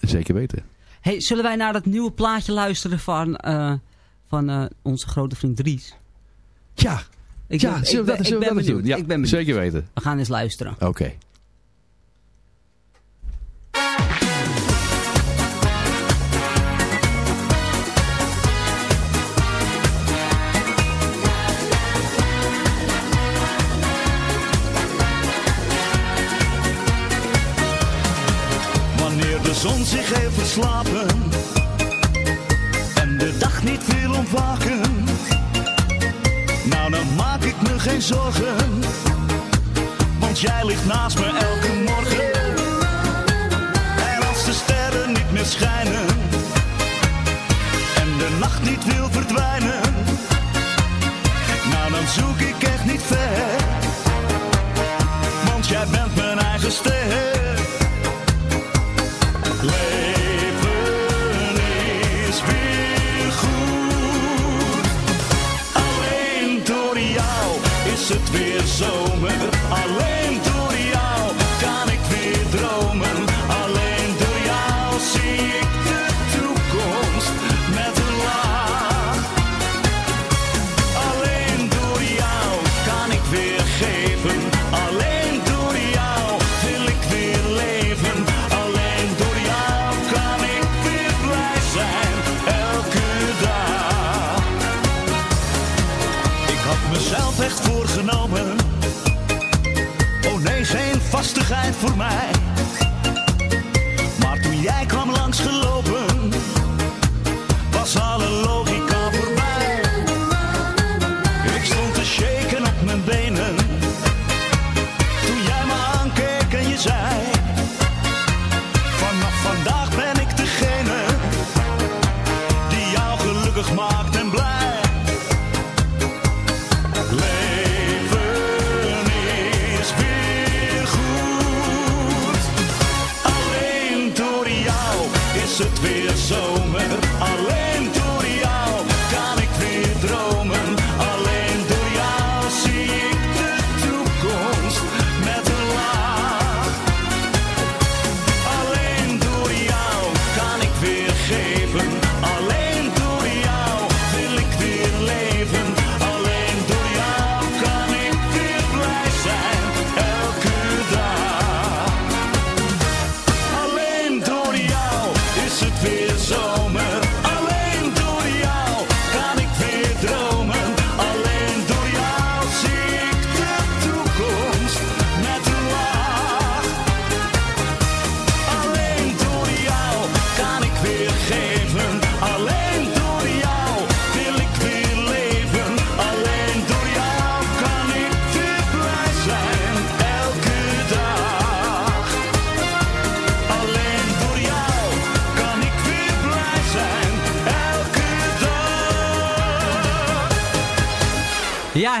Zeker weten. Hey, zullen wij naar dat nieuwe plaatje luisteren van, eh, van eh, onze grote vriend Dries? Ja, Ik ja ben, zullen we ik dat, ben, zullen we ik ben dat doen? Ja, ik ben benieuwd. zeker weten. We gaan eens luisteren. Oké. Zon zich heeft verslapen en de dag niet wil ontwaken, nou dan maak ik me geen zorgen, want jij ligt naast me elke morgen. En als de sterren niet meer schijnen en de nacht niet wil verdwijnen, nou dan zoek ik echt niet ver, zomer.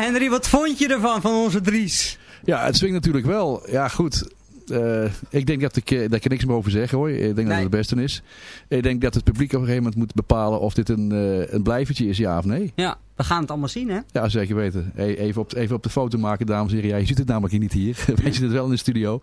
Henry, wat vond je ervan, van onze Dries? Ja, het swingt natuurlijk wel. Ja, goed. Eh, ik denk dat ik, eh, dat ik er niks meer over zeg hoor. Ik denk dat het het beste is. Ik denk dat het publiek op een gegeven moment moet bepalen of dit een, eh, een blijvertje is, ja of nee. Ja, we gaan het allemaal zien, hè? Ja, zeker weten. Hey, even, op, even op de foto maken, dames en heren. Ja, je ziet het namelijk hier niet hier. Wij zitten het wel in de studio.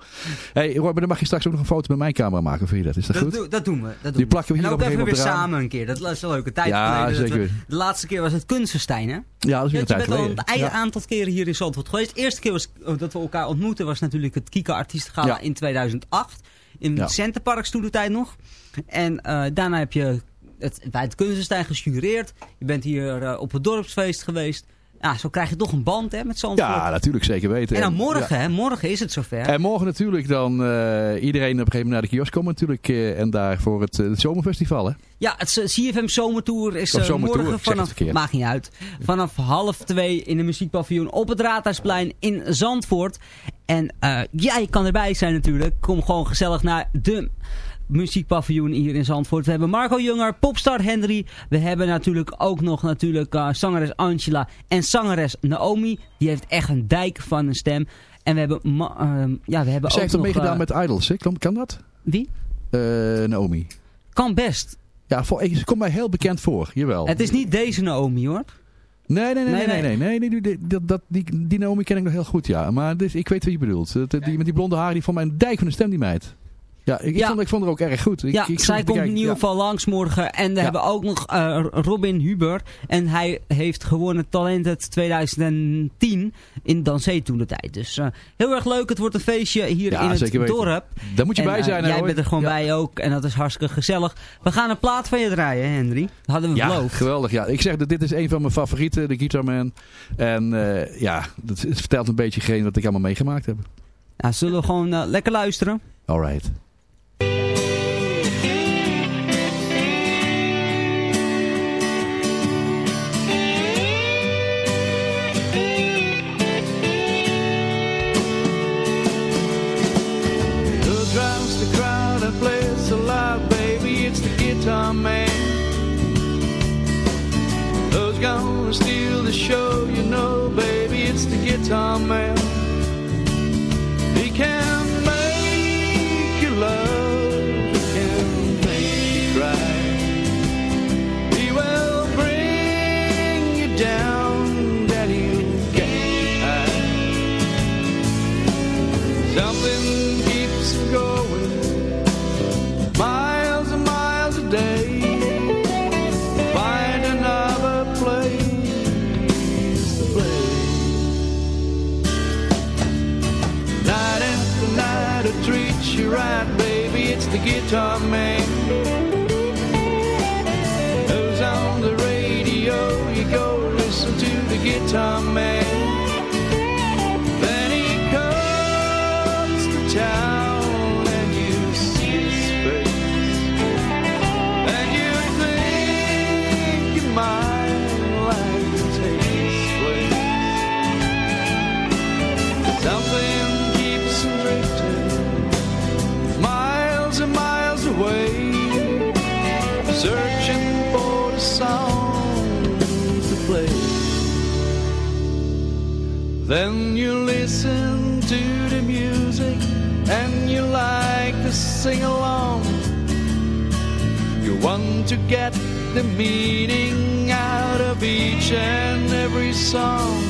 hey, Rob, dan mag je straks ook nog een foto met mijn camera maken. Vind je dat? Is dat, Dat, goed? doe- dat doen we. Dat doen Die plakken we hier en ook even weer samen een keer. Dat is een leuke tijd Ja, geleden. zeker. we- de laatste keer was het Kunstenstein, hè? Ja, dat is weer een je tijd bent al geleden. een Ja. aantal keren hier in Zandvoort geweest. De eerste keer was, oh, dat we elkaar ontmoetten was natuurlijk het Kika Artiestengala Ja. in 2008. In Ja. het Centerparks toen de tijd nog. En eh, daarna heb je het, bij het Kunstenstein gejureerd. Je bent hier eh, op het dorpsfeest geweest. Ja, zo krijg je toch een band hè, met Zandvoort. Ja, natuurlijk, zeker weten. en dan morgen, ja. hè? Morgen is het zover. En morgen natuurlijk dan eh, iedereen op een gegeven moment naar de kiosk komen natuurlijk. eh, en daar voor het, het zomerfestival hè. Ja, het CFM Zomertour is Zomertour, morgen vanaf, maakt niet uit, vanaf half twee in de muziekpaviljoen op het Raadhuisplein in Zandvoort. En jij kan erbij zijn natuurlijk. Kom gewoon gezellig naar de muziekpaviljoen hier in Zandvoort. We hebben Marco Junger, popstar Henry. We hebben natuurlijk ook nog natuurlijk eh, zangeres Angela en zangeres Naomi. Die heeft echt een dijk van een stem. En we hebben, ehm, ja, we hebben Zij ook heeft nog... meegedaan eh, met Idols, hè? Kan, kan dat? Wie? Eh, Naomi. Kan best. Ja, voor, ik- ze komt mij heel bekend voor, jawel. Het is niet deze Naomi hoor. Nee, nee, nee, nee, Nee, nee, nee, nee, nee, die, dat, dat, die, die Naomi ken ik nog heel goed, ja. Maar dus, ik weet wat je bedoelt. Die, met die blonde haren, die vond mij een dijk van een stem, die meid. Ja, ik, ik, Ja. Vond, ik vond haar ook erg goed. Ik, ja, ik zij komt in ieder geval langs morgen. En we Ja. hebben ook nog eh, Robin Huber. En hij heeft gewonnen Talented 2010 in Dansé toen de tijd. Dus eh, heel erg leuk. Het wordt een feestje hier in het dorp. Daar moet je En, bij eh, zijn, Jij hoor. bent er gewoon bij ook. En dat is hartstikke gezellig. We gaan een plaat van je draaien, Henry. Dat hadden we Ja, beloofd. geweldig. Ja. Ik zeg dat dit is een van mijn favorieten, de Guitarman. En ja, dat, het vertelt een beetje geen wat ik allemaal meegemaakt heb. Ja, zullen we gewoon lekker luisteren? Alright. Who steal the show? You know, baby, it's the guitar man. Right, baby. It's the guitar man. To get the meaning out of each and every song.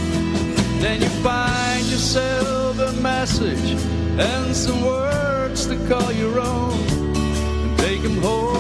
Then you find yourself a message and some words to call your own and take them home.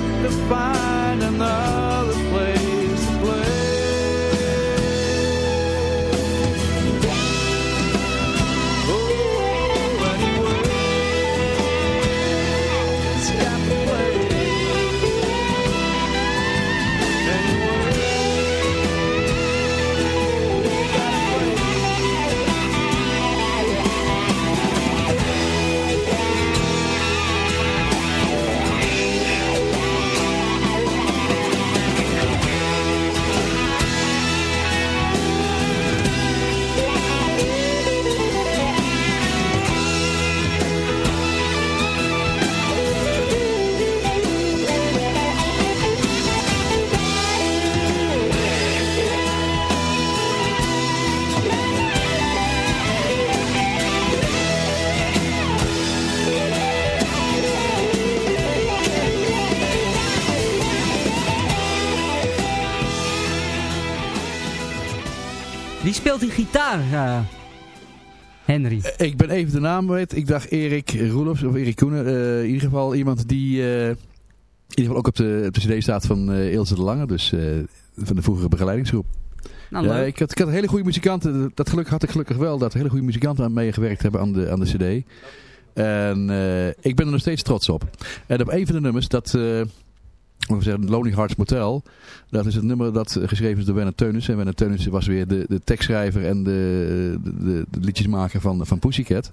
To find another gitaar, eh, Henry? Ik ben even de naam weet. Ik dacht Erik Roelofs of Erik Koenen. Eh, in ieder geval iemand die eh, in ieder geval ook op de, op de cd staat van eh Ilse de Lange. Dus eh, van de vroegere begeleidingsgroep. Nou, ja, ik, had, ik had hele goede muzikanten. Dat geluk had ik gelukkig wel. Dat hele goede muzikanten aan meegewerkt hebben aan de, aan de cd. En eh, ik ben er nog steeds trots op. En op een van de nummers, dat... we zeggen Lonely Hearts Motel. Dat is het nummer dat geschreven is door Werner Teunissen. En Werner Teunissen was weer de, de tekstschrijver en de, de, liedjesmaker van, van Pussycat.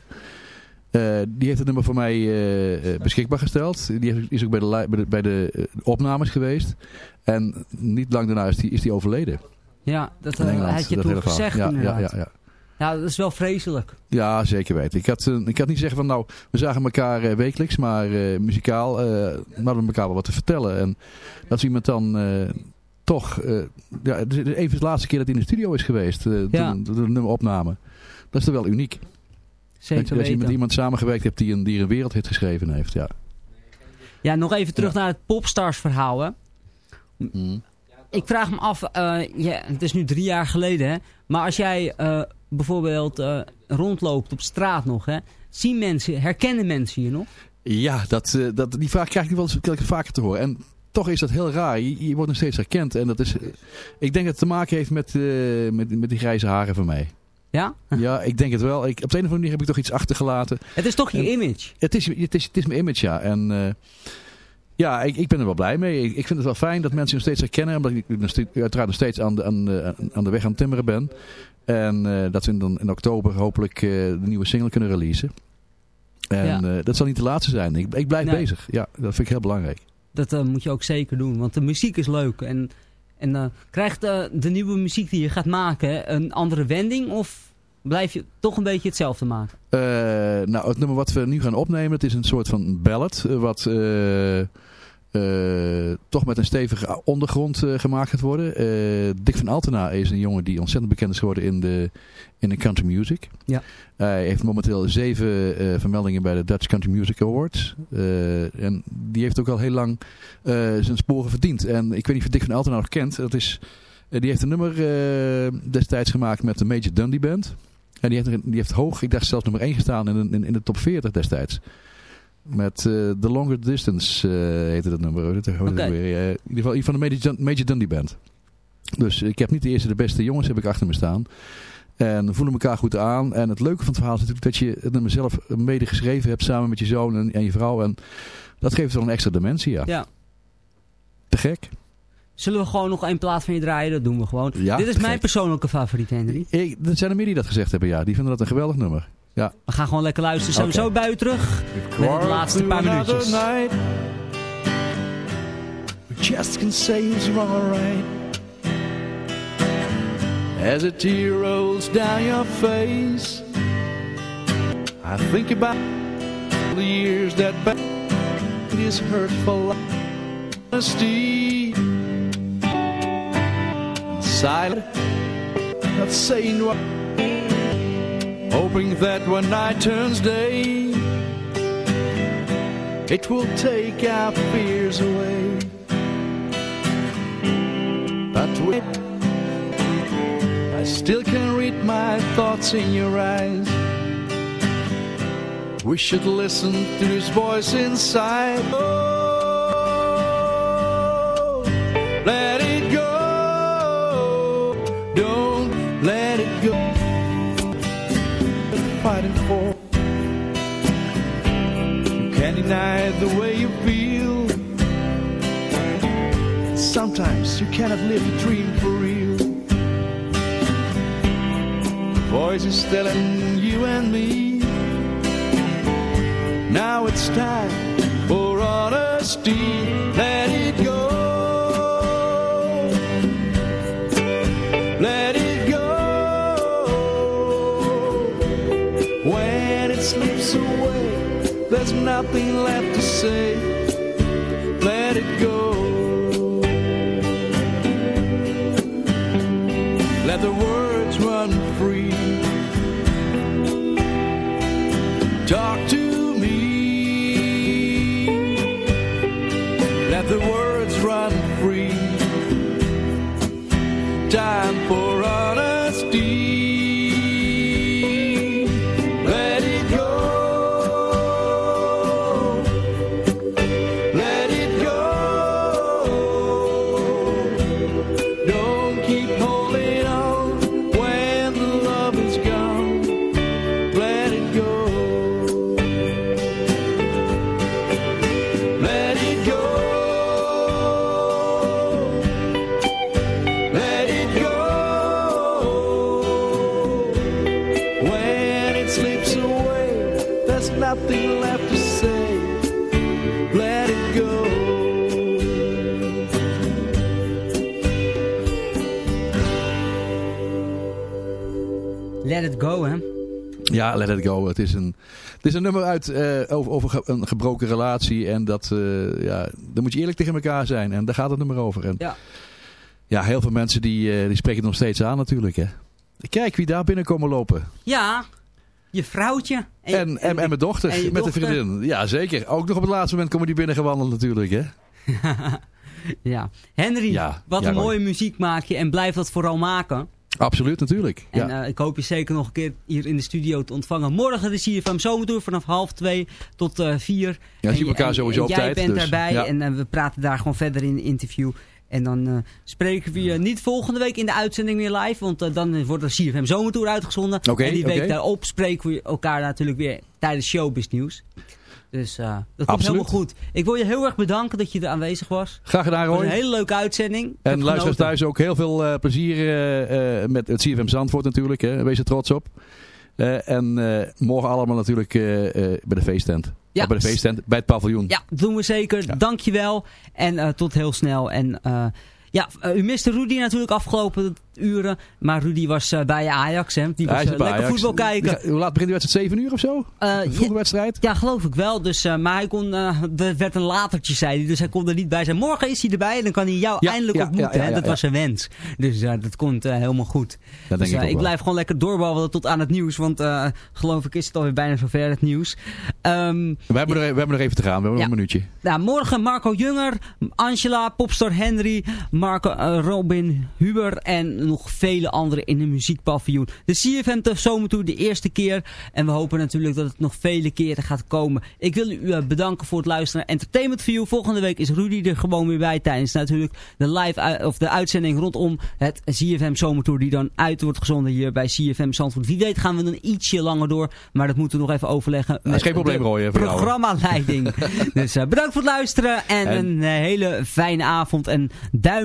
Eh, die heeft het nummer voor mij eh, eh, beschikbaar gesteld. Die is ook bij de, bij de, bij de opnames geweest. En niet lang daarna is die, is die overleden. Ja, dat had je dat toen gezegd Ja, ja, ja. Ja, dat is wel vreselijk. Ja, zeker weten. Ik had, eh, ik had niet zeggen van nou, we zagen elkaar eh, wekelijks, maar eh, muzikaal eh, we hadden elkaar wel wat te vertellen. En dat iemand dan toch, ja, het is even de laatste keer dat hij in de studio is geweest, Ja. toen, de nummer opname. Dat is toch wel uniek. Zeker je- dat je met weten. iemand samengewerkt hebt die een, die een wereldhit geschreven heeft, ja. Ja, nog even terug naar het Popstars verhaal, hè. Mm. Ik vraag me af, ja, het is nu drie jaar geleden, hè. Maar als jij bijvoorbeeld eh, rondloopt op straat nog, hè. Zien mensen, herkennen mensen je nog? Ja, dat, eh, dat, die vraag krijg ik wel eens vaker te horen. En toch is dat heel raar. Je, je wordt nog steeds herkend. En dat is, eh, ik denk dat het te maken heeft met, met, met die grijze haren van mij. Ja? Ja, ik denk het wel. Ik, op de een of andere manier heb ik toch iets achtergelaten. Het is toch je En- image? Het is, het, is, het is mijn image, ja. En ja, ik, ik ben er wel blij mee. Ik, ik vind het wel fijn dat mensen nog steeds herkennen. Omdat ik nog steeds- uiteraard nog steeds aan de, aan, de, aan de weg aan het timmeren ben. En eh, dat we dan in oktober hopelijk eh, de nieuwe single kunnen releasen. En Ja. eh, dat zal niet de laatste zijn. Ik, ik blijf Nee. bezig. Ja, dat vind ik heel belangrijk. Dat moet je ook zeker doen, want de muziek is leuk. En, en krijgt de nieuwe muziek die je gaat maken een andere wending? Of blijf je toch een beetje hetzelfde maken? Nou, het nummer wat we nu gaan opnemen, het is een soort van ballad. wat, eh, toch met een stevige ondergrond eh, gemaakt gaat worden. Eh, Dick van Altena is een jongen die ontzettend bekend is geworden in de, in de country music. Ja. Hij heeft momenteel zeven vermeldingen bij de Dutch Country Music Awards. En die heeft ook al heel lang zijn sporen verdiend. En ik weet niet of je Dick van Altena nog kent. Dat is, die heeft een nummer destijds gemaakt met de Major Dundee Band. En die heeft, die heeft hoog, ik dacht zelfs nummer 1 gestaan in, in, in de top 40 destijds. Met eh, The Longer Distance eh, heette dat nummer. Oké. weer? In ieder geval iets van de Major, Dun- Major Dundee Band. Dus ik heb niet de eerste de beste jongens heb ik achter me staan. En we voelen elkaar goed aan. En het leuke van het verhaal is natuurlijk dat je het nummer zelf mede geschreven hebt samen met je zoon en, en je vrouw. En dat geeft wel een extra dimensie, ja. Ja. Te gek. Zullen we gewoon nog één plaat van je draaien? Dat doen we gewoon. Ja, Dit is mijn gek. persoonlijke favoriet, Henry. Ik, er zijn er meer die dat gezegd hebben, ja. Die vinden dat een geweldig nummer. Ja. We gaan gewoon lekker luisteren. Zijn we Oké. zo bij u terug? Met het laatste paar minuutjes. night, we just can say who's wrong or right. As a tear rolls down your face, I think about the years that back is hurtful honesty. Silent, not saying what, hoping that when night turns day, it will take our fears away. But wait, I still can read my thoughts in your eyes. We should listen to this voice inside. Oh, let deny the way you feel. Sometimes you cannot live a dream for real. Voices telling you and me. Now it's time for honesty. There's nothing left to say. Let Ja, let it go. Het is een, het is een nummer uit eh, over, over een gebroken relatie. En dat, eh, ja, dan moet je eerlijk tegen elkaar zijn. En daar gaat het nummer over. En, Ja. ja, heel veel mensen die, eh, die spreken het nog steeds aan natuurlijk. Hè. Kijk wie daar binnen komen lopen. Ja, je vrouwtje. En, en, en, mijn dochter, en met dochter. de vriendin. Ja, zeker. Ook nog op het laatste moment komen die binnen gewandeld natuurlijk. Hè. Ja. Henry, Ja, wat ja, een mooie muziek maak je en blijf dat vooral maken. Absoluut, natuurlijk. En Ja. eh, ik hoop je zeker nog een keer hier in de studio te ontvangen. Morgen de CFM Zomertour vanaf half twee tot eh vier. Ja, En zien elkaar en- sowieso en op jij tijd, bent dus, daarbij ja. en eh, we praten daar gewoon verder in de interview. En dan spreken we je niet volgende week in de uitzending weer live. Want dan wordt de CFM Zomertour uitgezonden. En die week daarop spreken we elkaar natuurlijk weer tijdens Showbiz Nieuws. Dus eh, dat komt Absoluut. helemaal goed. Ik wil je heel erg bedanken dat je er aanwezig was. Graag gedaan, Roy. een hele leuke uitzending. En luisteraars genoten. thuis ook heel veel eh, plezier eh, met het CFM Zandvoort natuurlijk. Hè. Wees er trots op. En morgen allemaal natuurlijk bij de feesttent. Ja. Of bij de feesttent, bij het paviljoen. Ja, doen we zeker. Dankjewel. En tot heel snel. En ja, eh, u miste Rudy natuurlijk afgelopen uren. Maar Rudy was eh, bij Ajax, hè. Die was eh, lekker Ajax. voetbal kijken. Hoe laat begint de wedstrijd? 7 uur of zo? Vroege wedstrijd? Ja, geloof ik wel. Dus, maar hij kon, er werd een latertje, zei hij. Dus hij kon er niet bij zijn. Morgen is hij erbij en dan kan hij jou Ja, eindelijk ja, ontmoeten. ja, ja, hè? ja, Dat ja. was zijn wens. Dus dat komt helemaal goed. Dat dus denk ik ik blijf gewoon lekker doorbabbelen tot aan het nieuws. Want geloof ik is het alweer bijna zover, het nieuws. Ehm, We hebben, er, we hebben nog even te gaan. We hebben nog een minuutje. nou, morgen Marco Junger, Angela, Popstar Henry, Marco, eh, Robin Huber en nog vele anderen in de muziekpaviljoen. De CFM te Zomertour de eerste keer en we hopen natuurlijk dat het nog vele keren gaat komen. Ik wil u eh, bedanken voor het luisteren naar Entertainment View. Volgende week is Rudy er gewoon weer bij tijdens natuurlijk de live of de uitzending rondom het CFM Zomertour die dan uit wordt gezonden hier bij CFM Zandvoort. Wie weet gaan we dan ietsje langer door, maar dat moeten we nog even overleggen. Dat is geen probleem, Roy. Programmaleiding. dus eh, bedankt voor het luisteren en, En- een hele fijne avond. En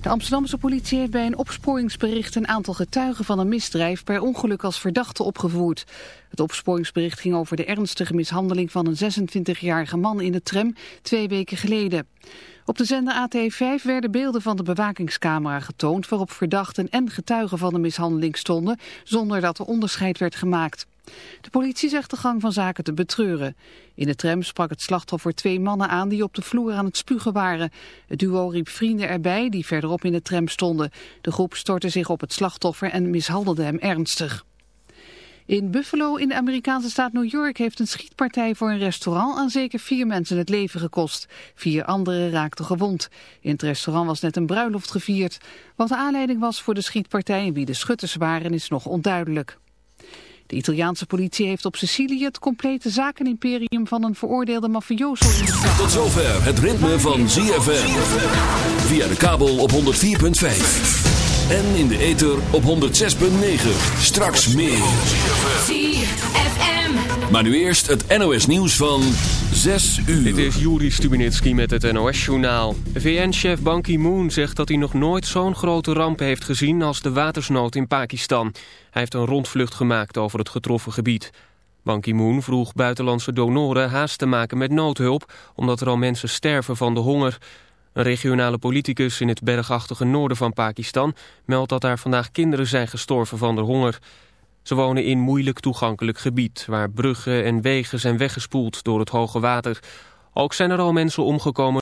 De Amsterdamse politie heeft bij een opsporingsbericht een aantal getuigen van een misdrijf per ongeluk als verdachte opgevoerd. Het opsporingsbericht ging over de ernstige mishandeling van een 26-jarige man in de tram twee weken geleden. Op de zender AT5 werden beelden van de bewakingscamera getoond waarop verdachten en getuigen van de mishandeling stonden zonder dat er onderscheid werd gemaakt. De politie zegt de gang van zaken te betreuren. In de tram sprak het slachtoffer twee mannen aan die op de vloer aan het spugen waren. Het duo riep vrienden erbij die verderop in de tram stonden. De groep stortte zich op het slachtoffer en mishandelde hem ernstig. In Buffalo in de Amerikaanse staat New York heeft een schietpartij voor een restaurant aan zeker vier mensen het leven gekost. Vier anderen raakten gewond. In het restaurant was net een bruiloft gevierd. Wat de aanleiding was voor de schietpartij en wie de schutters waren is nog onduidelijk. De Italiaanse politie heeft op Sicilië het complete zakenimperium van een veroordeelde mafioso in de. Tot zover het ritme van ZFM. Via de kabel op 104.5. En in de ether op 106.9. Straks meer. ZFM. Maar nu eerst het NOS nieuws van 6 uur. Dit is Juri Stubinitski met het NOS-journaal. VN-chef Ban Ki-moon zegt dat hij nog nooit zo'n grote ramp heeft gezien als de watersnood in Pakistan. Hij heeft een rondvlucht gemaakt over het getroffen gebied. Ban Ki-moon vroeg buitenlandse donoren haast te maken met noodhulp, omdat er al mensen sterven van de honger. Een regionale politicus in het bergachtige noorden van Pakistan meldt dat daar vandaag kinderen zijn gestorven van de honger. Ze wonen in moeilijk toegankelijk gebied, waar bruggen en wegen zijn weggespoeld door het hoge water. Ook zijn er al mensen omgekomen